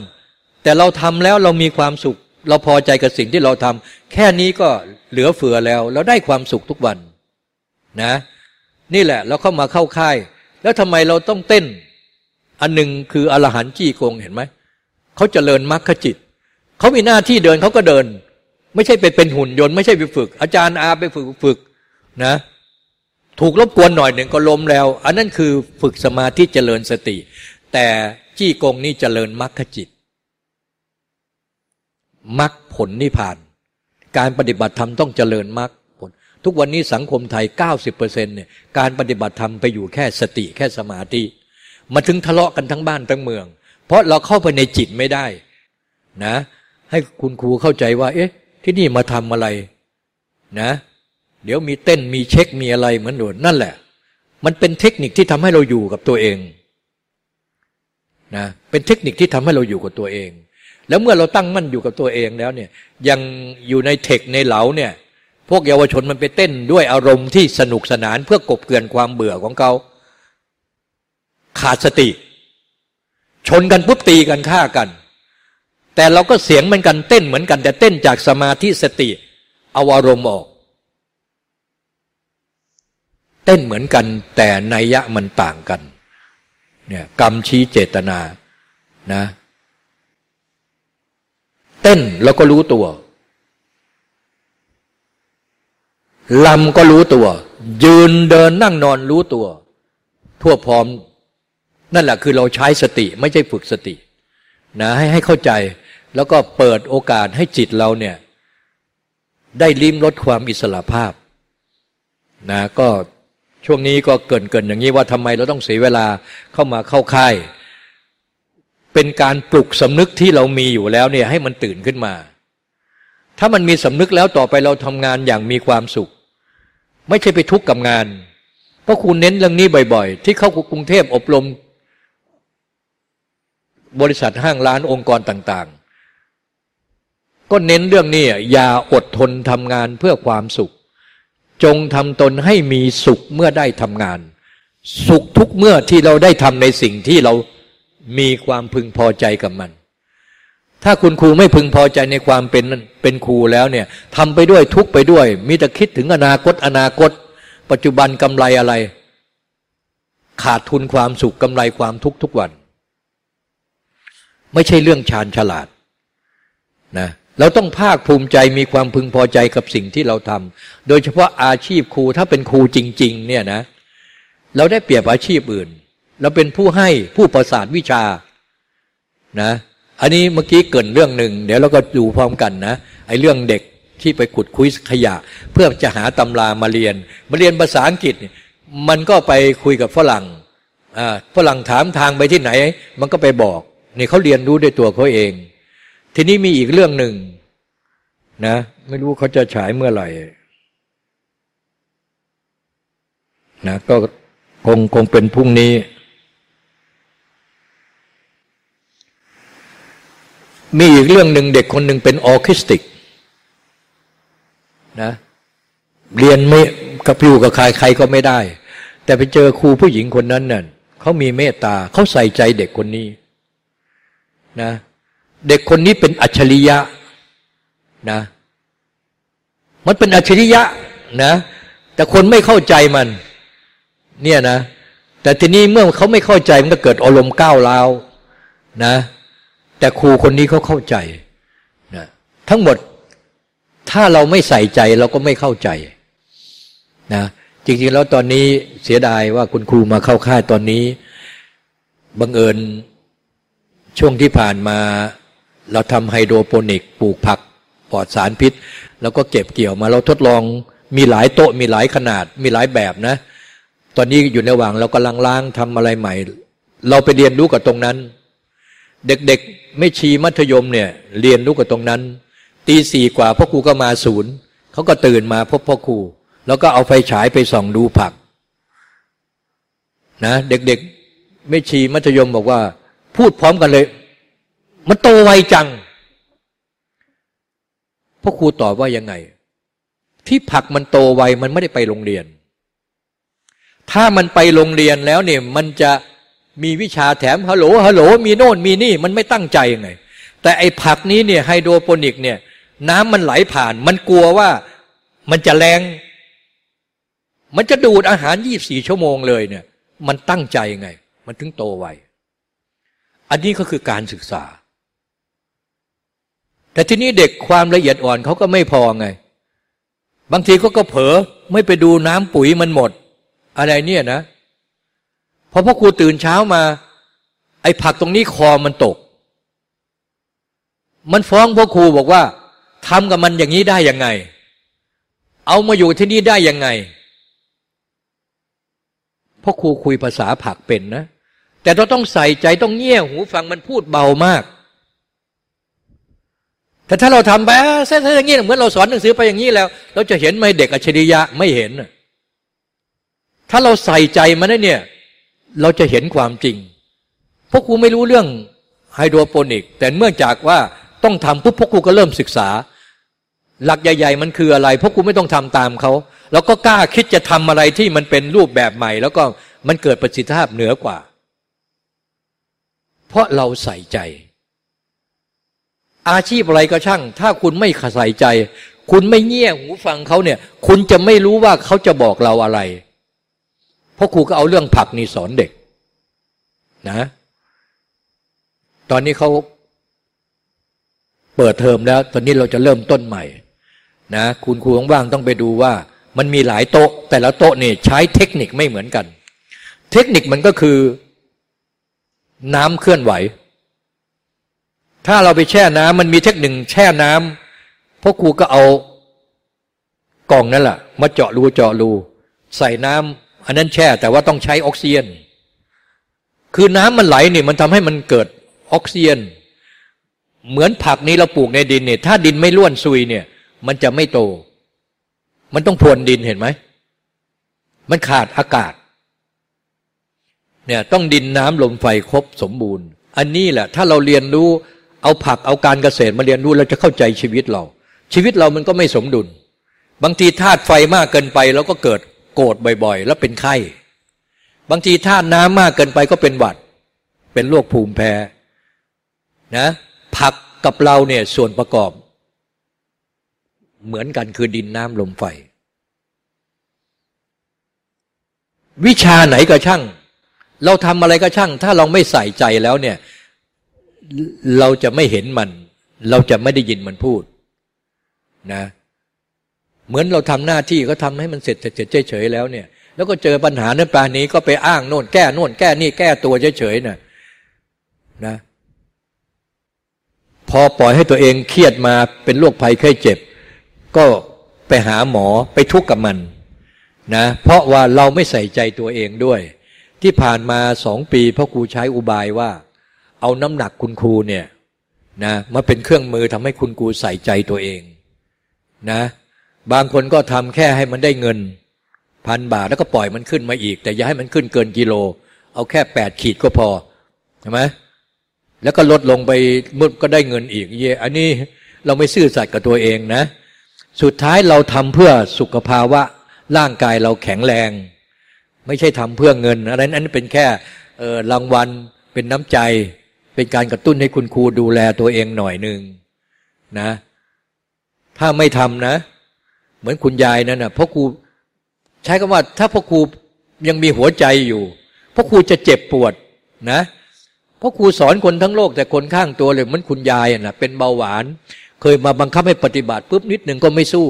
แต่เราทำแล้วเรามีความสุข เราพอใจกับสิ่งที่เราทำแค่นี้ก็เหลือเฟือแล้ว เราได้ความสุขทุกวันนะ นี่แหละ เราเข้ามาเข้าค่าย แล้วทำไมเราต้องเต้น อันหนึ่งคืออรหันต์จี้กงเห็นไหมเขาเจริญมรรคจิต เขามีหน้าที่เดินเขาก็เดิน ไม่ใช่ไปเป็นหุ่นยนต์ไม่ใช่ไปฝึก อาจารย์อาไปฝึกฝึกนะ ถูกรบกวนหน่อยหนึ่งก็ล้มแล้ว อันนั้นคือฝึกสมาธิเจริญสติ แต่จี้กงนี่เจริญมรรคจิตมรรคผลนิพพาน การปฏิบัติธรรมต้องเจริญมรรคผล ทุกวันนี้สังคมไทย 90%เนี่ยการปฏิบัติธรรมไปอยู่แค่สติแค่สมาธิมาถึงทะเลาะกันทั้งบ้านทั้งเมือง เพราะเราเข้าไปในจิตไม่ได้นะ ให้คุณครูเข้าใจว่า เอ๊ะ ที่นี่มาทำอะไรนะ เดี๋ยวมีเต้นมีเช็คมีอะไรเหมือนหนวดนั่นแหละ มันเป็นเทคนิคที่ทำให้เราอยู่กับตัวเองนะเป็นเทคนิคที่ทำให้เราอยู่กับตัวเอง แล้วเมื่อเราตั้งมั่นอยู่กับตัวเองแล้วเนี่ยยังอยู่ในเทคในเหลาเนี่ยพวกเยาวชนมันไปเต้นด้วยอารมณ์ที่สนุกสนานเพื่อกบเกลื่อนความเบื่อของเขาขาดสติ ชนกันปุ๊บตีกันฆ่ากัน แต่เราก็เสียงเหมือนกันเต้นเหมือนกัน แต่เต้นจากสมาธิสติเอาอารมณ์ออก เต้นเหมือนกัน แต่นัยยะมันต่างกันเนี่ยกรรมชี้เจตนานะเต้นเราก็รู้ตัวลำก็รู้ตัว ยืนเดินนั่งนอนรู้ตัว ทั่วพร้อม นั่นแหละคือเราใช้สติไม่ใช่ฝึกสติ นะให้ให้เข้าใจ แล้วก็เปิดโอกาสให้จิตเราเนี่ยได้ลิ้มรสความอิสระภาพนะก็ช่วงนี้ก็เกินเกินอย่างนี้ว่าทำไมเราต้องเสียเวลาเข้ามาเข้าค่าย เป็นการปลุกสำนึกที่เรามีอยู่แล้วเนี่ยให้มันตื่นขึ้นมา ถ้ามันมีสำนึกแล้วต่อไปเราทำงานอย่างมีความสุข ไม่ใช่ไปทุกข์กับงาน เพราะคุณเน้นเรื่องนี้บ่อย ๆ ที่เข้ากรุงเทพอบรม บริษัทห้างร้านองค์กรต่าง ๆ ก็เน้นเรื่องนี้อย่าอดทนทำงานเพื่อความสุข จงทำตนให้มีสุขเมื่อได้ทำงาน สุขทุกเมื่อที่เราได้ทำในสิ่งที่เรามีความพึงพอใจกับมัน ถ้าคุณครูไม่พึงพอใจในความเป็นเป็นครูแล้วเนี่ยทำไปด้วยทุกไปด้วย มีแต่คิดถึงอนาคตอนาคต ปัจจุบันกำไรอะไร ขาดทุนความสุขกำไรความทุกทุกวัน ไม่ใช่เรื่องชาญฉลาดนะเราต้องภาคภูมิใจมีความพึงพอใจกับสิ่งที่เราทำโดยเฉพาะอาชีพครูถ้าเป็นครูจริง ๆ เนี่ยนะ เราได้เปรียบอาชีพอื่น เราเป็นผู้ให้ผู้ประสาทวิชานะอันนี้เมื่อกี้เกินเรื่องหนึ่งเดี๋ยวเราก็ดูพร้อมกันนะไอ้เรื่องเด็กที่ไปขุดคุยขยะ เพื่อจะหาตำรามาเรียน มาเรียนภาษาอังกฤษ มันก็ไปคุยกับฝรั่งฝรั่งถามทางไปที่ไหน มันก็ไปบอก นี่เขาเรียนรู้ด้วยตัวเขาเอง ทีนี้มีอีกเรื่องหนึ่งนะ ไม่รู้เขาจะฉายเมื่อไหร่นะก็คงคงเป็นพรุ่งนี้ มีอีกเรื่องหนึ่งเด็กคนหนึ่งเป็นออคิสติกนะเรียนไม่กับพิวกับใครใครก็ไม่ได้ แต่ไปเจอครูผู้หญิงคนนั้นน่ะเขามีเมตตาเขาใส่ใจเด็กคนนี้ นะเด็กคนนี้เป็นอัจฉริยะนะมันเป็นอัจฉริยะนะแต่คนไม่เข้าใจมันเนี่ยนะแต่ทีนี้เมื่อเขาไม่เข้าใจมันก็เกิดอารมณ์ก้าวร้าวนะ แต่ครูคนนี้เขาเข้าใจนะทั้งหมดถ้าเราไม่ใส่ใจเราก็ไม่เข้าใจนะจริงๆแล้วตอนนี้เสียดายว่าคุณครูมาเข้าค่ายตอนนี้บังเอิญ ช่วงที่ผ่านมาเราทำไฮโดรโปนิกปลูกผักปลอดสารพิษ แล้วก็เก็บเกี่ยวมาเราทดลองมีหลายโต๊ะมีหลายขนาดมีหลายแบบนะ ตอนนี้อยู่ในหว่างเรากำลังล้างทำอะไรใหม่ เราไปเรียนรู้กับตรงนั้น เด็กๆไม่ชีมัธยมเนี่ยเรียนรู้กับตรงนั้นตีสี่กว่าพ่อครูก็มาศูนย์เขาก็ตื่นมาพบพ่อครู แล้วก็เอาไฟฉายไปส่องดูผัก นะ เด็กๆไม่ชีมัธยมบอกว่า พูดพร้อมกันเลย มันโตไวจังพ่อครูตอบว่ายังไง ที่ผักมันโตไวมันไม่ได้ไปโรงเรียน ถ้ามันไปโรงเรียนแล้วเนี่ยมันจะมีวิชาแถมฮัลโหลฮัลโหลมีโน่นมีนี่ มันไม่ตั้งใจยังไง แต่ไอ้ผักนี้เนี่ยไฮโดรโปนิกเนี่ย น้ำมันไหลผ่าน มันกลัวว่ามันจะแรง มันจะดูดอาหารยี่บสี่ชั่วโมงเลยเนี่ย มันตั้งใจยังไง มันถึงโตไว อันนี้ก็คือการศึกษา แต่ทีนี้เด็กความละเอียดอ่อนเขาก็ไม่พอไง บางทีเขาก็เผลอไม่ไปดูน้ำปุ๋ยมันหมด อะไรเนี่ยนะพอพ่อครูตื่นเช้ามา ไอ้ผักตรงนี้คอมันตก มันฟ้องพ่อครูบอกว่าทำกับมันอย่างนี้ได้ยังไง เอามาอยู่ที่นี่ได้ยังไงพ่อครูคุยภาษาผักเป็นนะ แต่เราต้องใส่ใจต้องเงี่ยหูฟังมันพูดเบามาก แต่ถ้าเราทำไปเส้นอย่างนี้เหมือนเราสอนหนังสือไปอย่างนี้แล้ว เราจะเห็นไหมเด็กอัจฉริยะไม่เห็น ถ้าเราใส่ใจมันเนี่ย เราจะเห็นความจริงพวกครูไม่รู้เรื่องไฮโดรโปนิก แต่เมื่อจากว่าต้องทำปุ๊บพวกครูก็เริ่มศึกษา หลักใหญ่ ๆ มันคืออะไร พวกครูไม่ต้องทำตามเขาแล้วก็กล้าคิดจะทำอะไรที่มันเป็นรูปแบบใหม่ แล้วก็มันเกิดประสิทธิภาพเหนือกว่า เพราะเราใส่ใจ อาชีพอะไรก็ช่าง ถ้าคุณไม่ใส่ใจ คุณไม่เงี่ยหูฟังเขาเนี่ย คุณจะไม่รู้ว่าเขาจะบอกเราอะไร เพราะครูก็เอาเรื่องผักนี่สอนเด็ก นะ ตอนนี้เขาเปิดเทอมแล้ว ตอนนี้เราจะเริ่มต้นใหม่ นะ คุณครูว่างๆต้องไปดูว่า มันมีหลายโต๊ะ แต่ละโต๊ะนี่ใช้เทคนิคไม่เหมือนกัน เทคนิคมันก็คือ น้ำเคลื่อนไหว ถ้าเราไปแช่น้ำมันมีเทคนิคแช่น้ำพวกครูก็เอากล่องนั่นแหละมาเจาะรูเจาะรูใส่น้ำอันนั้นแช่แต่ว่าต้องใช้ออกซิเจนคือน้ำมันไหลนี่มันทำให้มันเกิดออกซิเจนเหมือนผักนี้เราปลูกในดินเนี่ยถ้าดินไม่ล้วนซุยเนี่ยมันจะไม่โต มันต้องพรวนดินเห็นไหม มันขาดอากาศ เนี่ยต้องดินน้ำลมไฟครบสมบูรณ์ อันนี้แหละถ้าเราเรียนรู้เอาผักเอาการเกษตรมาเรียนรู้เราจะเข้าใจชีวิตเรา ชีวิตเรามันก็ไม่สมดุล บางทีธาตุไฟมากเกินไปเราก็เกิดโกรธบ่อยๆ แล้วเป็นไข้ บางทีธาตุน้ำมากเกินไปก็เป็นหวัด เป็นโรคภูมิแพ้นะผักกับเราเนี่ยส่วนประกอบ เหมือนกันคือดินน้ำลมไฟ วิชาไหนก็ช่าง เราทำอะไรก็ช่าง ถ้าเราไม่ใส่ใจแล้วเนี่ย เราจะไม่เห็นมัน เราจะไม่ได้ยินมันพูดนะ เหมือนเราทำหน้าที่ก็ทำให้มันเสร็จเสร็จเฉยๆแล้วเนี่ย แล้วก็เจอปัญหาเนื้อปลานี้ก็ไปอ้างโน่นแก้โน่นแก้นี่แก้ตัวเฉยๆน่ะนะพอปล่อยให้ตัวเองเครียดมาเป็นโรคภัยไข้เจ็บ ก็ไปหาหมอไปทุกข์กับมันนะเพราะว่าเราไม่ใส่ใจตัวเองด้วย ที่ผ่านมาสองปีพ่อครูใช้อุบายว่า เอาน้ำหนักคุณครูเนี่ยนะมาเป็นเครื่องมือทำให้คุณครูใส่ใจตัวเองนะบางคนก็ทำแค่ให้มันได้เงินพันบาทแล้วก็ปล่อยมันขึ้นมาอีก แต่อย่าให้มันขึ้นเกินกิโล เอาแค่แปดขีดก็พอใช่ไหมแล้วก็ลดลงไปมุดก็ได้เงินอีกเยอันนี้เราไม่ซื่อสัตย์กับตัวเองนะ สุดท้ายเราทำเพื่อสุขภาวะร่างกายเราแข็งแรง ไม่ใช่ทำเพื่อเงินอะไรนั้นเป็นแค่รางวัลเป็นน้ำใจ เป็นการกระตุ้นให้คุณครูดูแลตัวเองหน่อยหนึ่งนะ ถ้าไม่ทำนะ เหมือนคุณยายนั่นนะพ่อครูใช้คำว่า ถ้าพ่อครูยังมีหัวใจอยู่พ่อครูจะเจ็บปวดนะพราะครูสอนคนทั้งโลกแต่คนข้างตัวเลยเหมือนคุณยายน่ะเป็นเบาหวาน เคยมาบังคับให้ปฏิบัติปุ๊บนิดหนึ่งก็ไม่สู้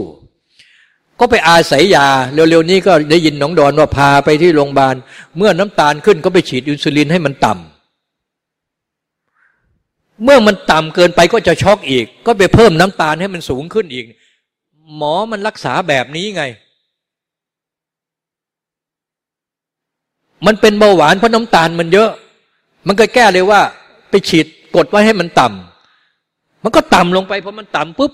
ก็ไปอาศัยยา เร็วๆนี้ก็ได้ยินน้องดอนว่าพาไปที่โรงพยาบาล เมื่อน้ำตาลขึ้นก็ไปฉีดอินซูลินให้มันต่ำเมื่อมันต่ำเกินไปก็จะช็อกอีก ก็ไปเพิ่มน้ำตาลให้มันสูงขึ้นอีก หมอมันรักษาแบบนี้ไง มันเป็นเบาหวานเพราะน้ำตาลมันเยอะ มันก็แก้เลยว่า ไปฉีดกดไว้ให้มันต่ำมันก็ต่ำลงไปพอมันต่ำปุ๊บ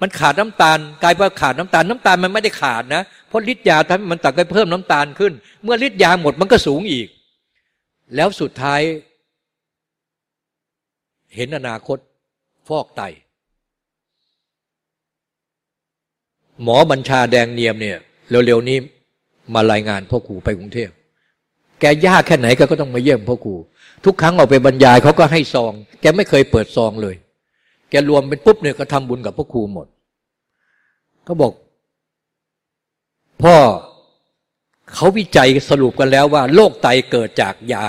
มันขาดน้ำตาลกลายเป็นขาดน้ำตาลน้ำตาลมันไม่ได้ขาดนะเพราะฤทธิ์ยาทำให้มันตักไปเพิ่มน้ำตาลขึ้น เมื่อฤทธิ์ยาหมดมันก็สูงอีก แล้วสุดท้าย เห็นอนาคต ฟอกไต หมอบัญชาแดงเนียมเนี่ยเร็วๆนี้มารายงานพ่อครูไปกรุงเทพแกยากแค่ไหนก็ต้องมาเยี่ยมพ่อครู ทุกครั้งออกไปบรรยายเขาก็ให้ซอง แกไม่เคยเปิดซองเลย กรวมเป็นปุ๊บเนี่ยก็ทำบุญกับพ่อครูหมดเขาบอก พ่อเขาวิจัยสรุปกันแล้วว่า โรคไตเกิดจากยา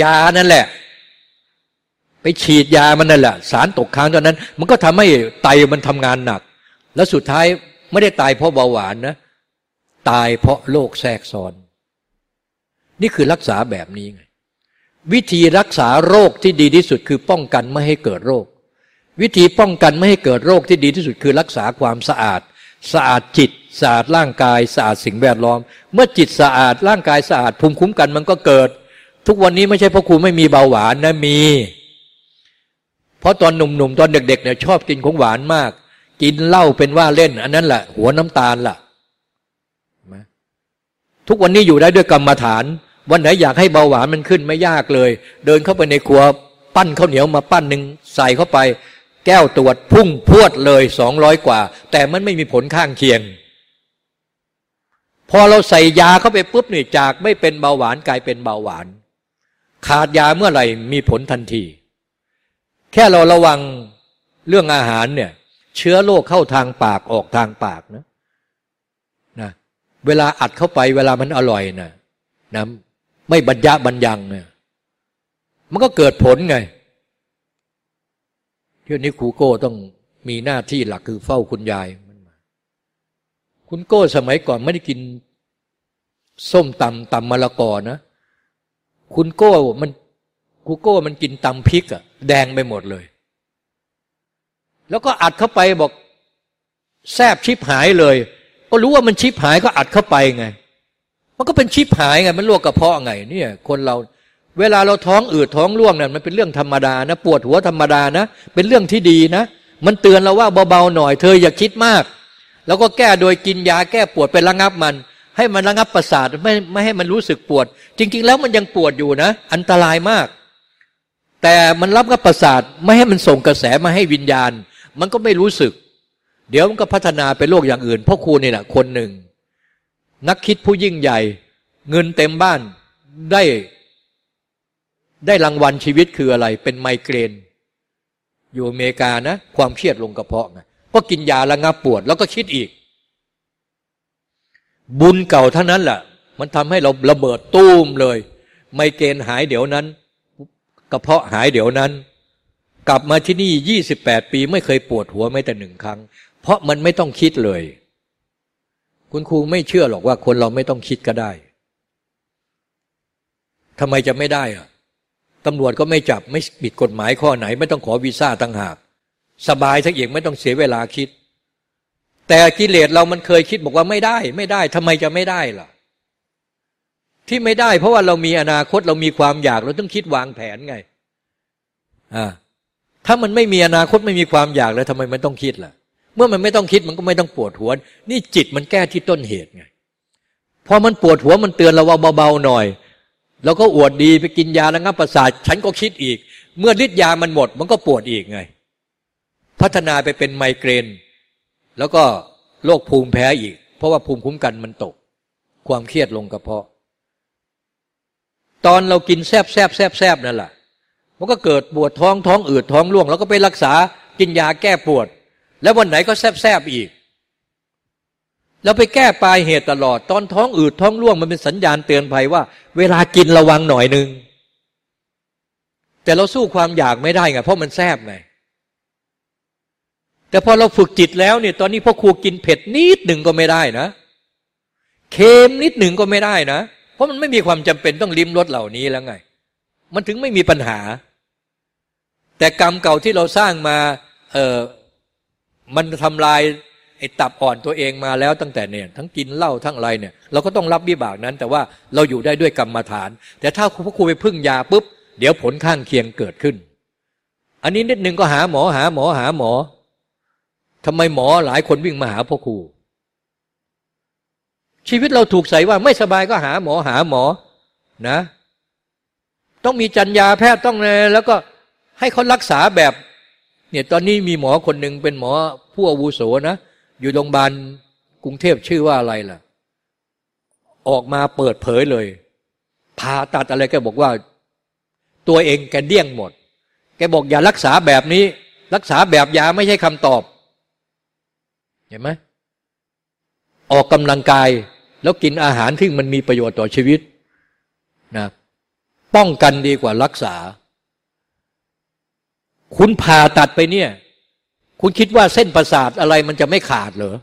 ยานั่นแหละ ไปฉีดยามันนั่นแหละ สารตกค้างตอนนั้น มันก็ทำให้ไตมันทำงานหนัก แล้วสุดท้ายไม่ได้ตายเพราะเบาหวานนะ ตายเพราะโรคแทรกซ้อน นี่คือรักษาแบบนี้ไง วิธีรักษาโรคที่ดีที่สุดคือป้องกันไม่ให้เกิดโรค วิธีป้องกันไม่ให้เกิดโรคที่ดีที่สุดคือรักษาความสะอาด สะอาดจิตสะอาดร่างกายสะอาดสิ่งแวดล้อม เมื่อจิตสะอาดร่างกายสะอาดภูมิคุ้มกันมันก็เกิด ทุกวันนี้ไม่ใช่เพราะครูไม่มีเบาหวานนะมี เพราะตอนหนุ่มๆตอนเด็กๆเนี่ยชอบกินของหวานมาก กินเหล้าเป็นว่าเล่น อันนั้นแหละหัวน้ำตาลล่ะทุกวันนี้อยู่ได้ด้วยกรรมฐาน วันไหนอยากให้เบาหวานมันขึ้นไม่ยากเลย เดินเข้าไปในครัวปั้นข้าวเหนียวมาปั้นหนึ่งใส่เข้าไป แก้วตรวจพุ่งพวดเลยสองร้อยกว่า แต่มันไม่มีผลข้างเคียง พอเราใส่ยาเข้าไปปุ๊บนี่จากไม่เป็นเบาหวานกลายเป็นเบาหวาน ขาดยาเมื่อไหร่มีผลทันที แค่เราระวังเรื่องอาหารเนี่ย เชื้อโรคเข้าทางปากออกทางปากนะนะ เวลาอัดเข้าไปเวลามันอร่อยนะนะ ไม่บรรยะบรรยังเนี่ยมันก็เกิดผลไงที่นี้ครูโก้ต้องมีหน้าที่หลักคือเฝ้าคุณยายคุณโก้สมัยก่อนไม่ได้กินส้มตำตำมะละกอนะ คุณโก้มันครูโก้มันกินตำพริกอะแดงไปหมดเลย แล้วก็อัดเข้าไปบอกแซบชิบหายเลย ก็รู้ว่ามันชิบหายก็อัดเข้าไปไง มันก็เป็นชิปหายไงมันลวกกระเพาะไงเนี่ยคนเราเวลาเราท้องอืดท้องร่วงเนี่ยมันเป็นเรื่องธรรมดานะ ปวดหัวธรรมดานะ เป็นเรื่องที่ดีนะ มันเตือนเราว่าเบาๆหน่อยเธออย่าคิดมาก แล้วก็แก้โดยกินยาแก้ปวดไประงับมัน ให้มันระงับประสาทไม่ไม่ให้มันรู้สึกปวด จริง ๆ แล้วมันยังปวดอยู่นะ อันตรายมาก แต่มันรับกับประสาทไม่ให้มันส่งกระแสมาให้วิญญาณ มันก็ไม่รู้สึก เดี๋ยวมันก็พัฒนาไปโรคอย่างอื่นพ่อครูนี่แหละคนหนึ่ง นักคิดผู้ยิ่งใหญ่ เงินเต็มบ้านได้ ได้รางวัลชีวิตคืออะไร เป็นไมเกรน อยู่อเมริกานะ ความเครียดลงกระเพาะไงก็กินยาระงับปวด แล้วก็คิดอีก บุญเก่าเท่านั้นแหละมันทำให้เราระเบิดตู้มเลย ไมเกรนหายเดี๋ยวนั้น กระเพาะหายเดี๋ยวนั้น กลับมาที่นี่ยี่สิบแปดปีไม่เคยปวดหัวไม่แต่หนึ่งครั้ง เพราะมันไม่ต้องคิดเลย คุณครูไม่เชื่อหรอกว่าคนเราไม่ต้องคิดก็ได้ทำไมจะไม่ได้อะตำรวจก็ไม่จับไม่ปิดกฎหมายข้อไหน ไม่ต้องขอวีซ่าตั้งหาก สบายสักอีกไม่ต้องเสียเวลาคิด แต่กิเลสเรามันเคยคิดบอกว่าไม่ได้ ไม่ได้ทำไมจะไม่ได้ล่ะ ที่ไม่ได้ เพราะว่าเรามีอนาคตเรามีความอยากเราต้องคิดวางแผนไงอ่าถ้ามันไม่มีอนาคตไม่มีความอยากแล้วทำไมมันต้องคิดล่ะ เมื่อมันไม่ต้องคิดมันก็ไม่ต้องปวดหัว นี่จิตมันแก้ที่ต้นเหตุไงพอมันปวดหัวมันเตือนเราว่าเบาๆหน่อย แล้วก็อวดดีไปกินยาแล้วงับประสาทฉันก็คิดอีก เมื่อฤทธิ์ยามันหมด มันก็ปวดอีกไง พัฒนาไปเป็นไมเกรน แล้วก็โรคภูมิแพ้อีก เพราะว่าภูมิคุ้มกันมันตก ความเครียดลงกระเพาะ ตอนเรากินแซบแซบแซบแซบนั่นแหละมันก็เกิดปวดท้องท้องอืดท้องร่วง แล้วก็ไปรักษากินยาแก้ปวด แล้ววันไหนก็แซบแซบอีก เราไปแก้ปลายเหตุตลอด ตอนท้องอืดท้องร่วงมันเป็นสัญญาณเตือนภัยว่า เวลากินระวังหน่อยนึง แต่เราสู้ความอยากไม่ได้ไงเพราะมันแซบไงแต่พอเราฝึกจิตแล้วเนี่ยตอนนี้พ่อครูกินเผ็ดนิดหนึ่งก็ไม่ได้นะ เค็มนิดหนึ่งก็ไม่ได้นะ เพราะมันไม่มีความจำเป็นต้องลิ้มรสเหล่านี้แล้วไง มันถึงไม่มีปัญหา แต่กรรมเก่าที่เราสร้างมา เออ มันทำลายไอ้ตับอ่อนตัวเองมาแล้วตั้งแต่เนี่ยทั้งกินเหล้าทั้งอะไรเนี่ยเราก็ต้องรับวิบากนั้น แต่ว่าเราอยู่ได้ด้วยกรรมฐาน แต่ถ้าพระครูไปพึ่งยาปุ๊บ เดี๋ยวผลข้างเคียงเกิดขึ้น อันนี้นิดนึงก็หาหมอหาหมอหาหมอทำไมหมอหลายคนวิ่งมาหาพ่อครู ชีวิตเราถูกใส่ว่าไม่สบายก็หาหมอหาหมอนะ ต้องมีจัญญาแพทย์ต้องแล้วก็ให้เขารักษาแบบ เนี่ยตอนนี้มีหมอคนหนึ่งเป็นหมอผู้อาวุโสนะ อยู่โรงพยาบาลกรุงเทพชื่อว่าอะไรล่ะ ออกมาเปิดเผยเลยผ่าตัดอะไรแกบอกว่า ตัวเองแกเดี้ยงหมด แกบอกอย่ารักษาแบบนี้ รักษาแบบยาไม่ใช่คำตอบ เห็นไหมออกกำลังกายแล้วกินอาหารที่มันมีประโยชน์ต่อชีวิตนะป้องกันดีกว่ารักษา คุณผ่าตัดไปเนี่ย คุณคิดว่าเส้นประสาทอะไรมันจะไม่ขาดเหรอ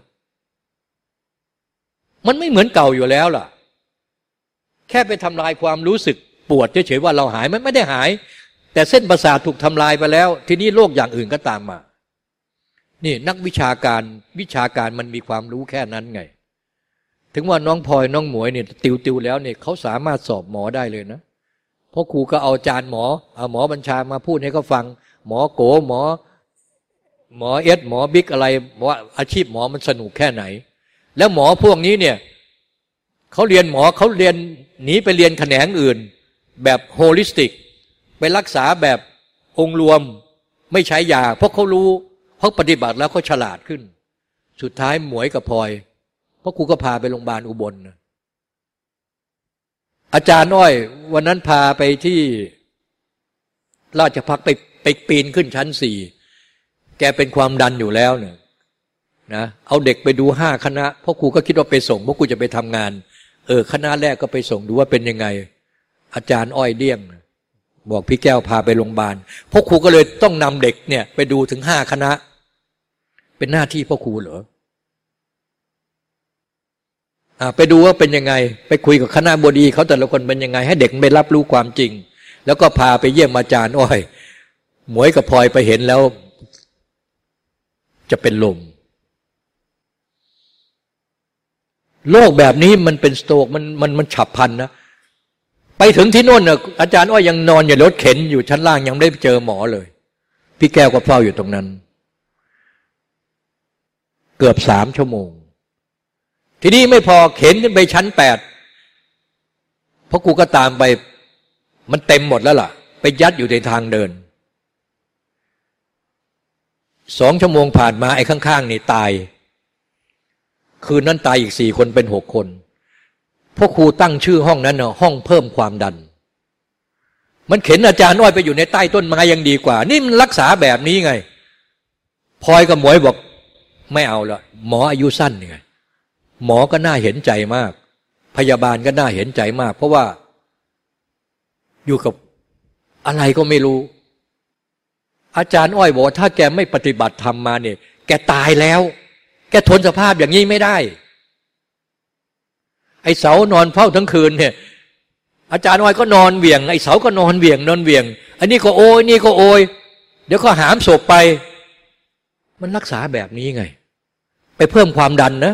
มันไม่เหมือนเก่าอยู่แล้วล่ะ แค่ไปทำลายความรู้สึกปวดเฉยๆว่าเราหายมันไม่ได้หาย แต่เส้นประสาทถูกทำลายไปแล้ว ทีนี้โรคอย่างอื่นก็ตามมา นี่นักวิชาการวิชาการมันมีความรู้แค่นั้นไง ถึงว่าน้องพลอยน้องหมวยเนี่ยติวติวแล้วเนี่ยเขาสามารถสอบหมอได้เลยนะ เพราะครูก็เอาจานหมอเอาหมอบัญชามาพูดให้เขาฟัง หมอโกหมอ หมอเอสหมอบิ๊กอะไรว่าอาชีพหมอมันสนุกแค่ไหน แล้วหมอพวกนี้เนี่ยเขาเรียนหมอเขาเรียนหนีไปเรียนแขนงอื่น แบบ holistic ไปรักษาแบบองค์รวมไม่ใช้ยา เพราะเขารู้เขาปฏิบัติแล้วเขาฉลาดขึ้น สุดท้ายหมวยกับพลอย เพราะครูก็พาไปโรงพยาบาลอุบลนะอาจารย์น้อย วันนั้นพาไปที่ราชพักไป ไปปีนขึ้นชั้นสี่แกเป็นความดันอยู่แล้วเนี่ยนะเอาเด็กไปดูห้าคณะเพราะครูก็คิดว่าไปส่งเพราะครูจะไปทำงาน เออ คณะแรกก็ไปส่งดูว่าเป็นยังไง อาจารย์อ้อยเดี้ยง บอกพี่แก้วพาไปโรงพยาบาลพราะครูก็เลยต้องนำเด็กเนี่ย ไปดูถึงห้าคณะ เป็นหน้าที่พ่อครูเหรออ่าไปดูว่าเป็นยังไง ไปคุยกับคณะบดีเขาแต่ละคนเป็นยังไง ให้เด็กไปรับรู้ความจริง แล้วก็พาไปเยี่ยมอาจารย์อ้อย หมวยกับพลอยไปเห็นแล้ว จะเป็นลมโรคแบบนี้มันเป็นสโตกมันมันมันฉับพันนะ ไปถึงที่โน่นน่ะอาจารย์อ้อยยังนอนอยู่รถเข็นอยู่ชั้นล่างยังไม่ได้เจอหมอเลย พี่แก้วก็เฝ้าอยู่ตรงนั้น เกือบสามชั่วโมง ทีนี้ไม่พอเข็นขึ้นไปชั้นแปดเพราะกูก็ตามไป มันเต็มหมดแล้วล่ะ ไปยัดอยู่ในทางเดิน สองชั่วโมงผ่านมาไอ้ข้างๆนี่ตาย คืนนั้นตายอีกสี่คนเป็นหกคนพวกครูตั้งชื่อห้องนั้นเนาะห้องเพิ่มความดัน มันเข็นอาจารย์น้อยไปอยู่ในใต้ต้นไม้ยังดีกว่า นี่มันรักษาแบบนี้ไงพลอยกับหมวยบอกไม่เอาละหมออายุสั้นไงหมอก็น่าเห็นใจมาก พยาบาลก็น่าเห็นใจมาก เพราะว่าอยู่กับอะไรก็ไม่รู้ อาจารย์อ้อยบอกว่าถ้าแกไม่ปฏิบัติธรรมมาเนี่ย แกตายแล้ว แกทนสภาพอย่างนี้ไม่ได้ ไอ้เสานอนเฝ้าทั้งคืนเนี่ย อาจารย์อ้อยก็นอนเวียง ไอ้เสาก็นอนเวียงนอนเวียง อันนี้ก็โอยนี่ก็โอยเดี๋ยวก็หามศพไป มันรักษาแบบนี้ไง ไปเพิ่มความดันนะ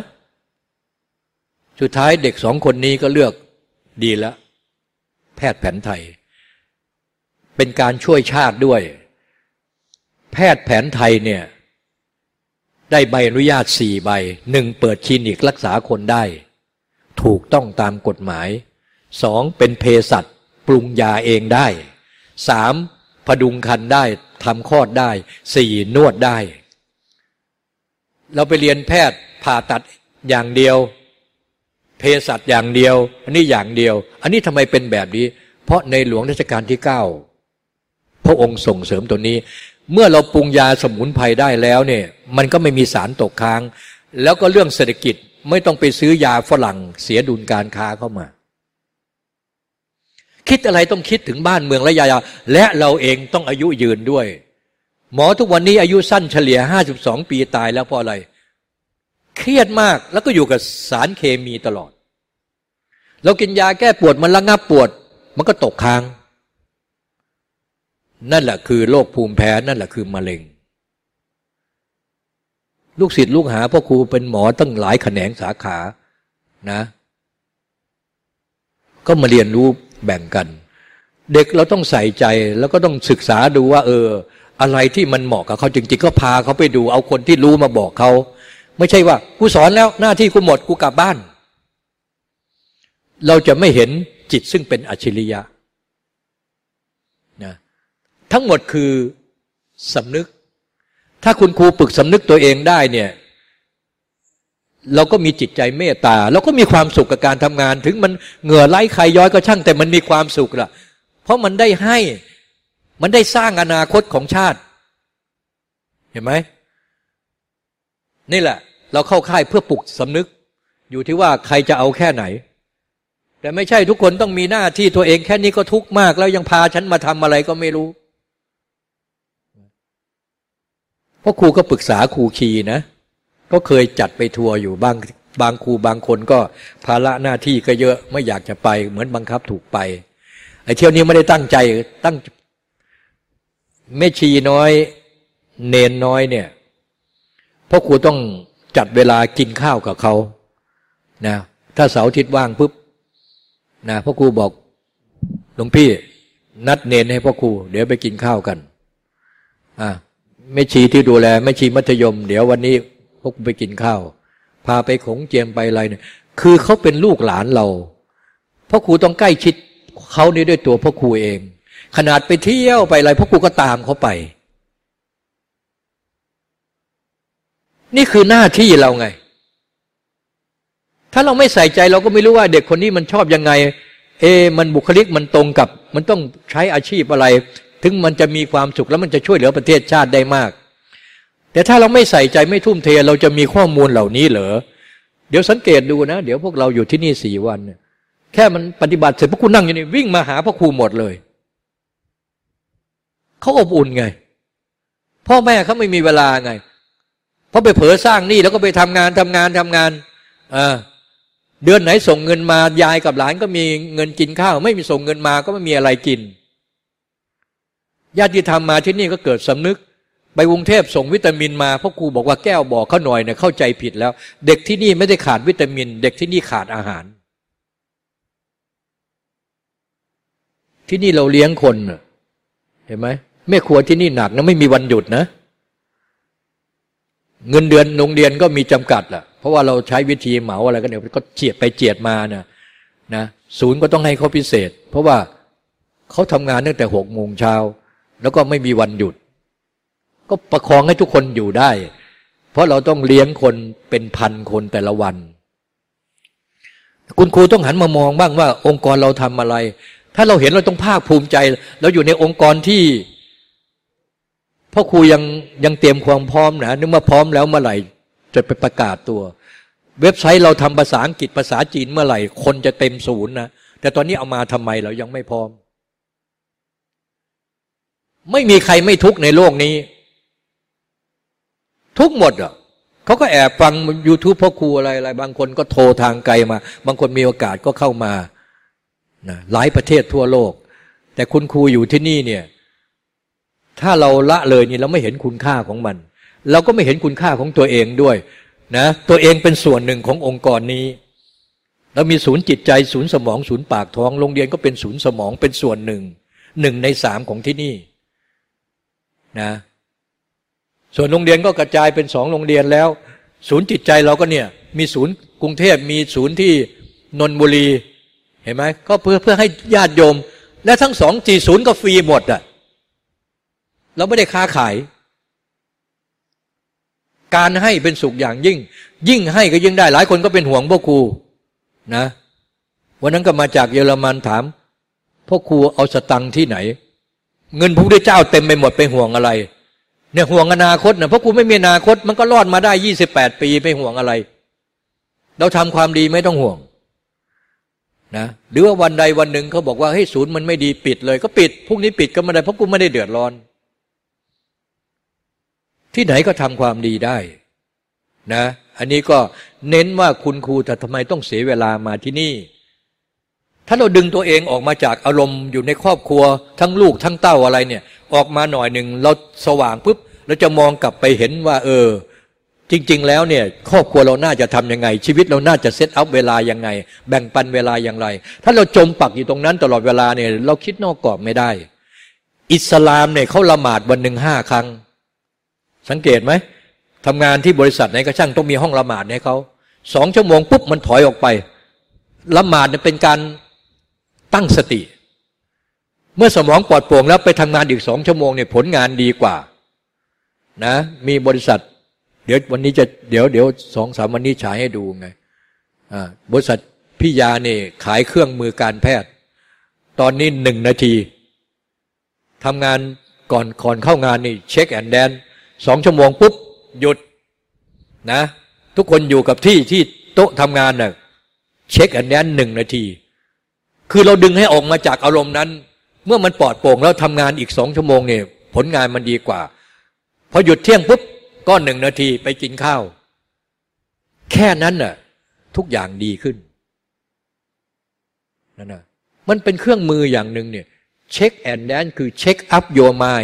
สุดท้ายเด็กสองคนนี้ก็เลือกดีแล้ว แพทย์แผนไทย เป็นการช่วยชาติด้วย แพทย์แผนไทยเนี่ยได้ใบอนุญาตสี่ใบหนึ่งเปิดคลินิกรักษาคนได้ ถูกต้องตามกฎหมายสองเป็นเภสัชปรุงยาเองได้สามพดุงคันได้ทำคลอดได้สี่นวดได้ เราไปเรียนแพทย์ผ่าตัดอย่างเดียว เภสัชอย่างเดียว อันนี้อย่างเดียว อันนี้ทำไมเป็นแบบนี้ เพราะในหลวงรัชกาลที่เก้าพระองค์ส่งเสริมตัวนี้ เมื่อเราปรุงยาสมุนไพรได้แล้วเนี่ยมันก็ไม่มีสารตกค้าง แล้วก็เรื่องเศรษฐกิจไม่ต้องไปซื้อยาฝรั่งเสียดุลการค้าเข้ามา คิดอะไรต้องคิดถึงบ้านเมืองและยายาและเราเองต้องอายุยืนด้วย หมอทุกวันนี้อายุสั้นเฉลี่ยห้าสิบสองปีตายแล้วเพราะอะไร เครียดมากแล้วก็อยู่กับสารเคมีตลอด เรากินยาแก้ปวดมันระงับปวด มันก็ตกค้าง นั่นแหละคือโรคภูมิแพ้นั่นแหละคือมะเร็ง ลูกศิษย์ลูกหาพ่อครูเป็นหมอตั้งหลายแขนงสาขานะ ก็มาเรียนรู้แบ่งกัน เด็กเราต้องใส่ใจแล้วก็ต้องศึกษาดูว่า เออ อะไรที่มันเหมาะกับเขาจริงๆก็พาเขาไปดู เอาคนที่รู้มาบอกเขาไม่ใช่ว่ากูสอนแล้วหน้าที่กูหมดกูกลับบ้าน เราจะไม่เห็นจิตซึ่งเป็นอัจฉริยะนะ ทั้งหมดคือสำนึก ถ้าคุณครูฝึกสำนึกตัวเองได้เนี่ย เราก็มีจิตใจเมตตาเราก็มีความสุขกับการทำงาน ถึงมันเหงื่อไหลใครย้อยก็ช่าง แต่มันมีความสุขละเพราะมันได้ให้มันได้สร้างอนาคตของชาติ เห็นไหมนี่แหละ เราเข้าค่ายเพื่อปลุกสำนึก อยู่ที่ว่าใครจะเอาแค่ไหน แต่ไม่ใช่ทุกคนต้องมีหน้าที่ตัวเองแค่นี้ก็ทุกข์มาก แล้วยังพาฉันมาทำอะไรก็ไม่รู้ เพราะครูก็ปรึกษาครูคีนะ ก็เคยจัดไปทัวร์อยู่บางบางครูบางคนก็ภาระหน้าที่ก็เยอะไม่อยากจะไป เหมือนบังคับถูกไปไอ้เที่ยวนี้ไม่ได้ตั้งใจตั้งแม่ชีน้อย เนนน้อยเนี่ยพ่อครูต้องจัดเวลากินข้าวกับเขานะถ้าเสาร์อาทิตย์ว่างปุ๊บนะพ่อครูบอกหลวงพี่ นัดเนนให้พ่อครูเดี๋ยวไปกินข้าวกันอ่า แม่ชีที่ดูแลแม่ชีมัธยม เดี๋ยววันนี้พวกไปกินข้าว พาไปขงเจียมไปอะไรเนี่ย คือเขาเป็นลูกหลานเราพ่อครูต้องใกล้ชิดเขานี่ด้วยตัวพ่อครูเอง ขนาดไปเที่ยวไปอะไรพ่อครูก็ตามเขาไป นี่คือหน้าที่เราไง ถ้าเราไม่ใส่ใจเราก็ไม่รู้ว่าเด็กคนนี้มันชอบยังไง เอ มันบุคลิกมันตรงกับ มันต้องใช้อาชีพอะไร ถึงมันจะมีความสุขแล้วมันจะช่วยเหลือประเทศชาติได้มาก แต่ถ้าเราไม่ใส่ใจไม่ทุ่มเทเราจะมีข้อมูลเหล่านี้เหรอเดี๋ยวสังเกตดูนะ เดี๋ยวพวกเราอยู่ที่นี่สี่วันเนี่ยแค่มันปฏิบัติเสร็จพวกคุณนั่งอยู่นี่วิ่งมาหาพ่อครูหมดเลยเขาอบอุ่นไง พ่อแม่เขาไม่มีเวลาไงเพราะไปเผลอสร้างนี่แล้วก็ไปทำงานทำงานทำงานเออเดือนไหนส่งเงินมายายกับหลานก็มีเงินกินข้าว ไม่มีส่งเงินมาก็ไม่มีอะไรกิน ญาติธรรมมาที่นี่ก็เกิดสำนึก ไปกรุงเทพส่งวิตามินมาพ่อครูบอกว่าแก้วบอกเขาหน่อยเนี่ยเข้าใจผิดแล้ว เด็กที่นี่ไม่ได้ขาดวิตามิน เด็กที่นี่ขาดอาหาร ที่นี่เราเลี้ยงคนเห็นไหมแม่ครัวที่นี่หนักนะไม่มีวันหยุดนะ เงินเดือนโรงเรียนก็มีจำกัดแหละเพราะว่าเราใช้วิธีเหมาอะไรกันเนี่ยก็เจียดไปเจียดมานะนะศูนย์ก็ต้องให้เขาพิเศษ เพราะว่าเขาทำงานตั้งแต่หกโมงเช้า แล้วก็ไม่มีวันหยุด ก็ประคองให้ทุกคนอยู่ได้ เพราะเราต้องเลี้ยงคนเป็นพันคนแต่ละวัน คุณครูต้องหันมามองบ้างว่า องค์กรเราทำอะไร ถ้าเราเห็นเราต้องภาคภูมิใจ เราอยู่ในองค์กรที่พ่อครูยังยังเตรียมความพร้อมนะนึกว่าพร้อมแล้วเมื่อไหร่จะไปประกาศตัว เว็บไซต์เราทำภาษาอังกฤษภาษาจีนเมื่อไหร่ คนจะเต็มศูนย์นะแต่ตอนนี้เอามาทำไมเรายังไม่พร้อม ไม่มีใครไม่ทุกข์ในโลกนี้ ทุกหมดอะเขาก็แอบฟัง YouTube พ่อครูอะไรอะไรบางคนก็โทรทางไกลมา บางคนมีโอกาสก็เข้ามานะหลายประเทศทั่วโลก แต่คุณครูอยู่ที่นี่เนี่ย ถ้าเราละเลยนี่เราไม่เห็นคุณค่าของมัน เราก็ไม่เห็นคุณค่าของตัวเองด้วยนะตัวเองเป็นส่วนหนึ่งขององค์กรนี้เรามีศูนย์จิตใจศูนย์สมอง ศูนย์ปากท้องโรงเรียนก็เป็นศูนย์สมองเป็นส่วนหนึ่งหนึ่งในสามของที่นี่ นะส่วนโรงเรียนก็กระจายเป็นสองโรงเรียนแล้ว ศูนย์จิตใจเราก็เนี่ยมีศูนย์กรุงเทพมีศูนย์ที่นนบุรีเห็นไหมก็เพื่อเพื่อให้ญาติโยม และทั้งสองจีศูนย์ก็ฟรีหมดอะเราไม่ได้ค้าขาย การให้เป็นสุขอย่างยิ่ง ยิ่งให้ก็ยิ่งได้หลายคนก็เป็นห่วงพ่อครูนะวันนั้นก็มาจากเยอรมันถามพ่อครูเอาสตังค์ที่ไหน เงินพระพุทธเจ้าเต็มไปหมดไปห่วงอะไร เนี่ยห่วงอนาคตนะเพราะกูไม่มีอนาคตมันก็รอดมาได้ยี่สิบแปดปีไม่ห่วงอะไร เราทำความดีไม่ต้องห่วงนะหรือว่าวันใดวันหนึ่งเขาบอกว่าเฮ้ยศูนย์มันไม่ดีปิดเลย ก็ปิดพรุ่งนี้ปิดก็ไม่ได้เพราะกูไม่ได้เดือดร้อน ที่ไหนก็ทำความดีได้นะ อันนี้ก็เน้นว่าคุณครูแต่ทำไมต้องเสียเวลามาที่นี่ ถ้าเราดึงตัวเองออกมาจากอารมณ์อยู่ในครอบครัว ทั้งลูกทั้งเต้าอะไรเนี่ย ออกมาหน่อยหนึ่งเราสว่างปุ๊บเราจะมองกลับไปเห็นว่า เออ จริง ๆ แล้วเนี่ยครอบครัวเราน่าจะทํำยังไง ชีวิตเราน่าจะเซตอัพเวลายังไง แบ่งปันเวลาอย่างไร ถ้าเราจมปักอยู่ตรงนั้นตลอดเวลาเนี่ย เราคิดนอกกรอบไม่ได้ อิสลามเนี่ยเขาละหมาดวันหนึ่งห้าครั้ง สังเกตไหมทำงานที่บริษัทไหนก็ช่างต้องมีห้องละหมาดให้เขาสองชั่วโมงปุ๊บมันถอยออกไปละหมาดเนี่ยเป็นการ ตั้งสติ เมื่อสมองปลอดโปร่งแล้วไปทำงานอีกสองชั่วโมงเนี่ยผลงานดีกว่านะมีบริษัท เดี๋ยววันนี้จะเดี๋ยวเดี๋ยวสองสามวันนี้ฉายให้ดูไงอ่าบริษัทพี่ยาเนี่ยขายเครื่องมือการแพทย์ ตอนนี้หนึ่งนาทีทำงานก่อนก่อนเข้างานนี่เช็คแอนด์แดนสองชั่วโมงปุ๊บ หยุดนะ ทุกคนอยู่กับที่ที่โต๊ะทำงานน่ะเช็คแอนด์แดนหนึ่งนาที คือเราดึงให้ออกมาจากอารมณ์นั้น เมื่อมันปลอดโปร่งแล้วทำงานอีกสองชั่วโมงเนี่ยผลงานมันดีกว่า พอหยุดเที่ยงปุ๊บก็หนึ่งนาทีไปกินข้าว แค่นั้นน่ะทุกอย่างดีขึ้นนั่นนะมันเป็นเครื่องมืออย่างหนึ่งเนี่ยเช็คแอนด์แดนคือเช็คอัพโยมาย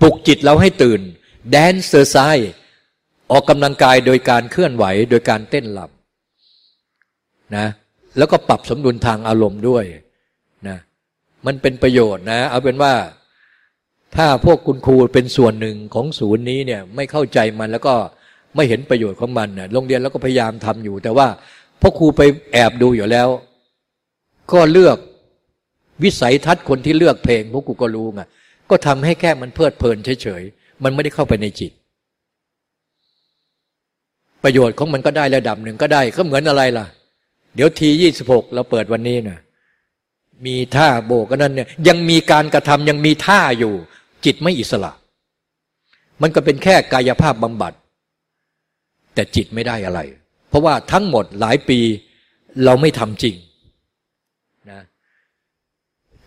ปลุกจิตเราให้ตื่นแดนเซอร์ไซออกกำลังกายโดยการเคลื่อนไหวโดยการเต้นลำนะ แล้วก็ปรับสมดุลทางอารมณ์ด้วยนะมันเป็นประโยชน์นะ เอาเป็นว่าถ้าพวกคุณครูเป็นส่วนหนึ่งของศูนย์นี้เนี่ยไม่เข้าใจมันแล้วก็ไม่เห็นประโยชน์ของมันเนี่ยโรงเรียนแล้วก็พยายามทำอยู่ แต่ว่าพวกครูไปแอบดูอยู่แล้ว ก็เลือกวิสัยทัศน์คนที่เลือกเพลงพวกครูก็รู้ไงก็ทำให้แค่มันเพลิดเพลินเฉยๆมันไม่ได้เข้าไปในจิต ประโยชน์ของมันก็ได้ระดับหนึ่งก็ได้ก็เหมือนอะไรล่ะ เดี๋ยวทียี่สิบหกเราเปิดวันนี้นะมีท่าโบกนั้นเนี่ยยังมีการกระทำยังมีท่าอยู่ จิตไม่อิสระ มันก็เป็นแค่กายภาพบำบัด แต่จิตไม่ได้อะไร เพราะว่าทั้งหมดหลายปีเราไม่ทำจริงนะ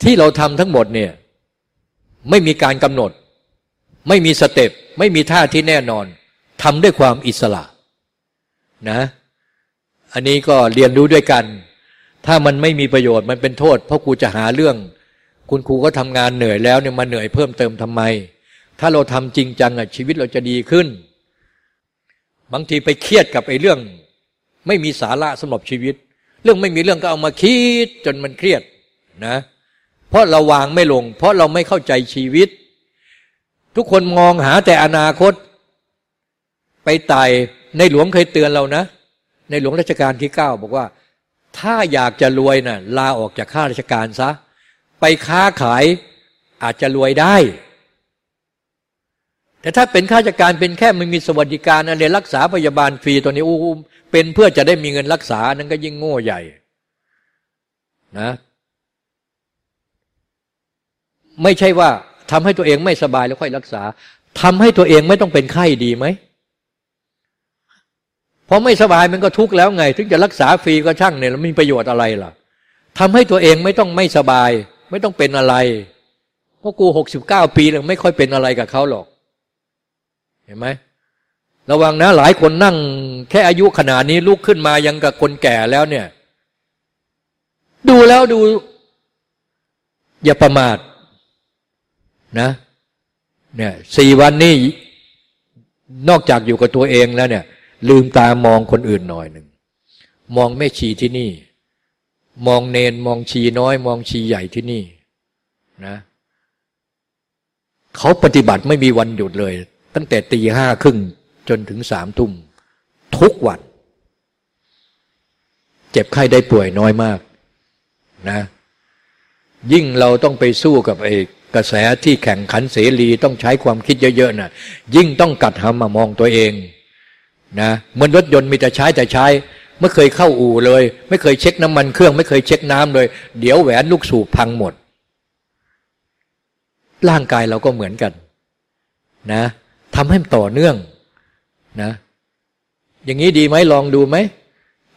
ที่เราทำทั้งหมดเนี่ยไม่มีการกำหนด ไม่มีสเต็ปไม่มีท่าที่แน่นอนทำด้วยความอิสระนะ อันนี้ก็เรียนรู้ด้วยกัน ถ้ามันไม่มีประโยชน์มันเป็นโทษ เพราะครูจะหาเรื่อง คุณครูก็ทำงานเหนื่อยแล้วเนี่ยมาเหนื่อยเพิ่มเติมทำไม ถ้าเราทำจริงจังอะชีวิตเราจะดีขึ้น บางทีไปเครียดกับไอ้เรื่อง ไม่มีสาระสำหรับชีวิต เรื่องไม่มีเรื่องก็เอามาคิดจนมันเครียดนะ เพราะเราวางไม่ลง เพราะเราไม่เข้าใจชีวิต ทุกคนมองหาแต่อนาคต ไปตายในหลวงเคยเตือนเรานะ ในหลวงรัชกาลที่เก้าบอกว่า ถ้าอยากจะรวยนะ่ะลาออกจากข้าราชการซะ ไปค้าขายอาจจะรวยได้ แต่ถ้าเป็นข้าราชการเป็นแค่ไม่มีสวัสดิการอะไรรักษาพยาบาลฟรีตัวนี้อู้เป็นเพื่อจะได้มีเงินรักษานั้นก็ยิ่งโง่ใหญ่นะไม่ใช่ว่าทำให้ตัวเองไม่สบายแล้วค่อยรักษาทำให้ตัวเองไม่ต้องเป็นไข้ดีไหม พอไม่สบายมันก็ทุกข์แล้วไง ถึงจะรักษาฟรีก็ช่างเนี่ยแล้วมีประโยชน์อะไรล่ะทำให้ตัวเองไม่ต้องไม่สบาย ไม่ต้องเป็นอะไร เพราะกูหกสิบเก้าปีแล้วไม่ค่อยเป็นอะไรกับเขาหรอก เห็นไหมระวังนะหลายคนนั่ง แค่อายุขนาดนี้ลุกขึ้นมายังกับคนแก่แล้วเนี่ย ดูแล้วดู อย่าประมาทนะเนี่ยสี่วันนี้นอกจากอยู่กับตัวเองแล้วเนี่ย ลืมตามองคนอื่นหน่อยหนึ่ง มองแม่ชีที่นี่ มองเนนมองชีน้อย มองชีใหญ่ที่นี่นะเขาปฏิบัติไม่มีวันหยุดเลย ตั้งแต่ตีห้าครึ่งจนถึงสามทุ่มทุกวัน เจ็บไข้ได้ป่วยน้อยมากนะยิ่งเราต้องไปสู้กับไอ้กระแสที่แข่งขันเสรีต้องใช้ความคิดเยอะๆนะ่ะยิ่งต้องกัดหำมามองตัวเอง นะเหมือนรถยนต์มีแต่ใช้แต่ใช้ ไม่เคยเข้าอู่เลย ไม่เคยเช็คน้ำมันเครื่อง ไม่เคยเช็คน้ำเลย เดี๋ยวแหวนลูกสูบพังหมด ร่างกายเราก็เหมือนกัน นะทำให้ต่อเนื่องนะ อย่างนี้ดีไหมลองดูไหม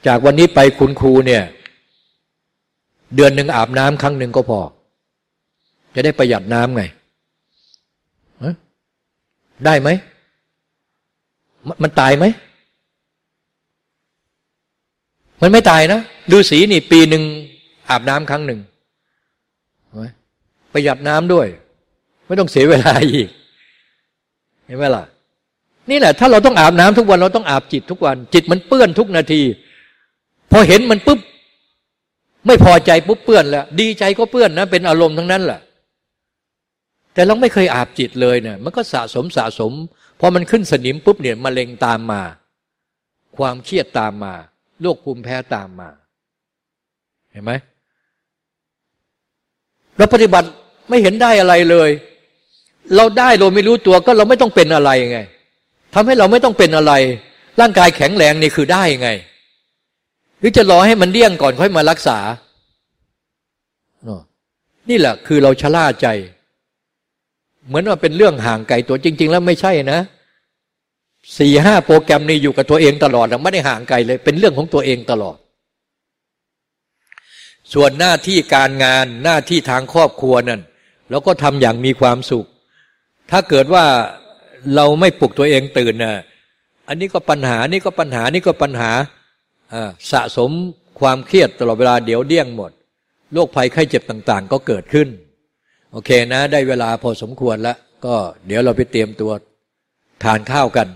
จากวันนี้ไปคุณครูเนี่ย เดือนหนึ่งอาบน้ำครั้งหนึ่งก็พอ จะได้ประหยัดน้ำไงได้ไหม มันตายไหม มันไม่ตายนะดูสีนี่ปีหนึ่งอาบน้ำครั้งหนึ่งประหยัดน้ำด้วย ไม่ต้องเสียเวลาอีก เห็นไหมล่ะ นี่แหละ ถ้าเราต้องอาบน้ำทุกวันเราต้องอาบจิตทุกวัน จิตมันเปื้อนทุกนาที พอเห็นมันปุ๊บไม่พอใจปุ๊บเปื้อนแล้ว ดีใจก็เปื้อนนะ เป็นอารมณ์ทั้งนั้นแหละแต่เราไม่เคยอาบจิตเลยเนี่ยมันก็สะสมสะสม พอมันขึ้นสนิมปุ๊บเนี่ยมะเร็งตามมา ความเครียดตามมาโรคภูมิแพ้ตามมา เห็นไหมเราปฏิบัติไม่เห็นได้อะไรเลย เราได้โดยไม่รู้ตัวก็เราไม่ต้องเป็นอะไรไงทำให้เราไม่ต้องเป็นอะไร ร่างกายแข็งแรงนี่คือได้ไง หรือจะรอให้มันเดี่ยงก่อนค่อยมารักษา นี่แหละคือเราชะล่าใจ เหมือนว่าเป็นเรื่องห่างไกลตัวจริง ๆ แล้วไม่ใช่นะสี่ห้าโปรแกรมนี้อยู่กับตัวเองตลอดไม่ได้ห่างไกลเลย เป็นเรื่องของตัวเองตลอด ส่วนหน้าที่การงานหน้าที่ทางครอบครัวนั่นเราก็ทำอย่างมีความสุข ถ้าเกิดว่าเราไม่ปลุกตัวเองตื่นน่ะอันนี้ก็ปัญหานี่ก็ปัญหานี่ก็ปัญหาสะสมความเครียดตลอดเวลาเดี๋ยวเดี้ยงหมดโรคภัยไข้เจ็บต่าง ๆ ก็เกิดขึ้น โอเคนะ ได้เวลาพอสมควรแล้ว ก็เดี๋ยวเราไปเตรียมตัวทานข้าวกัน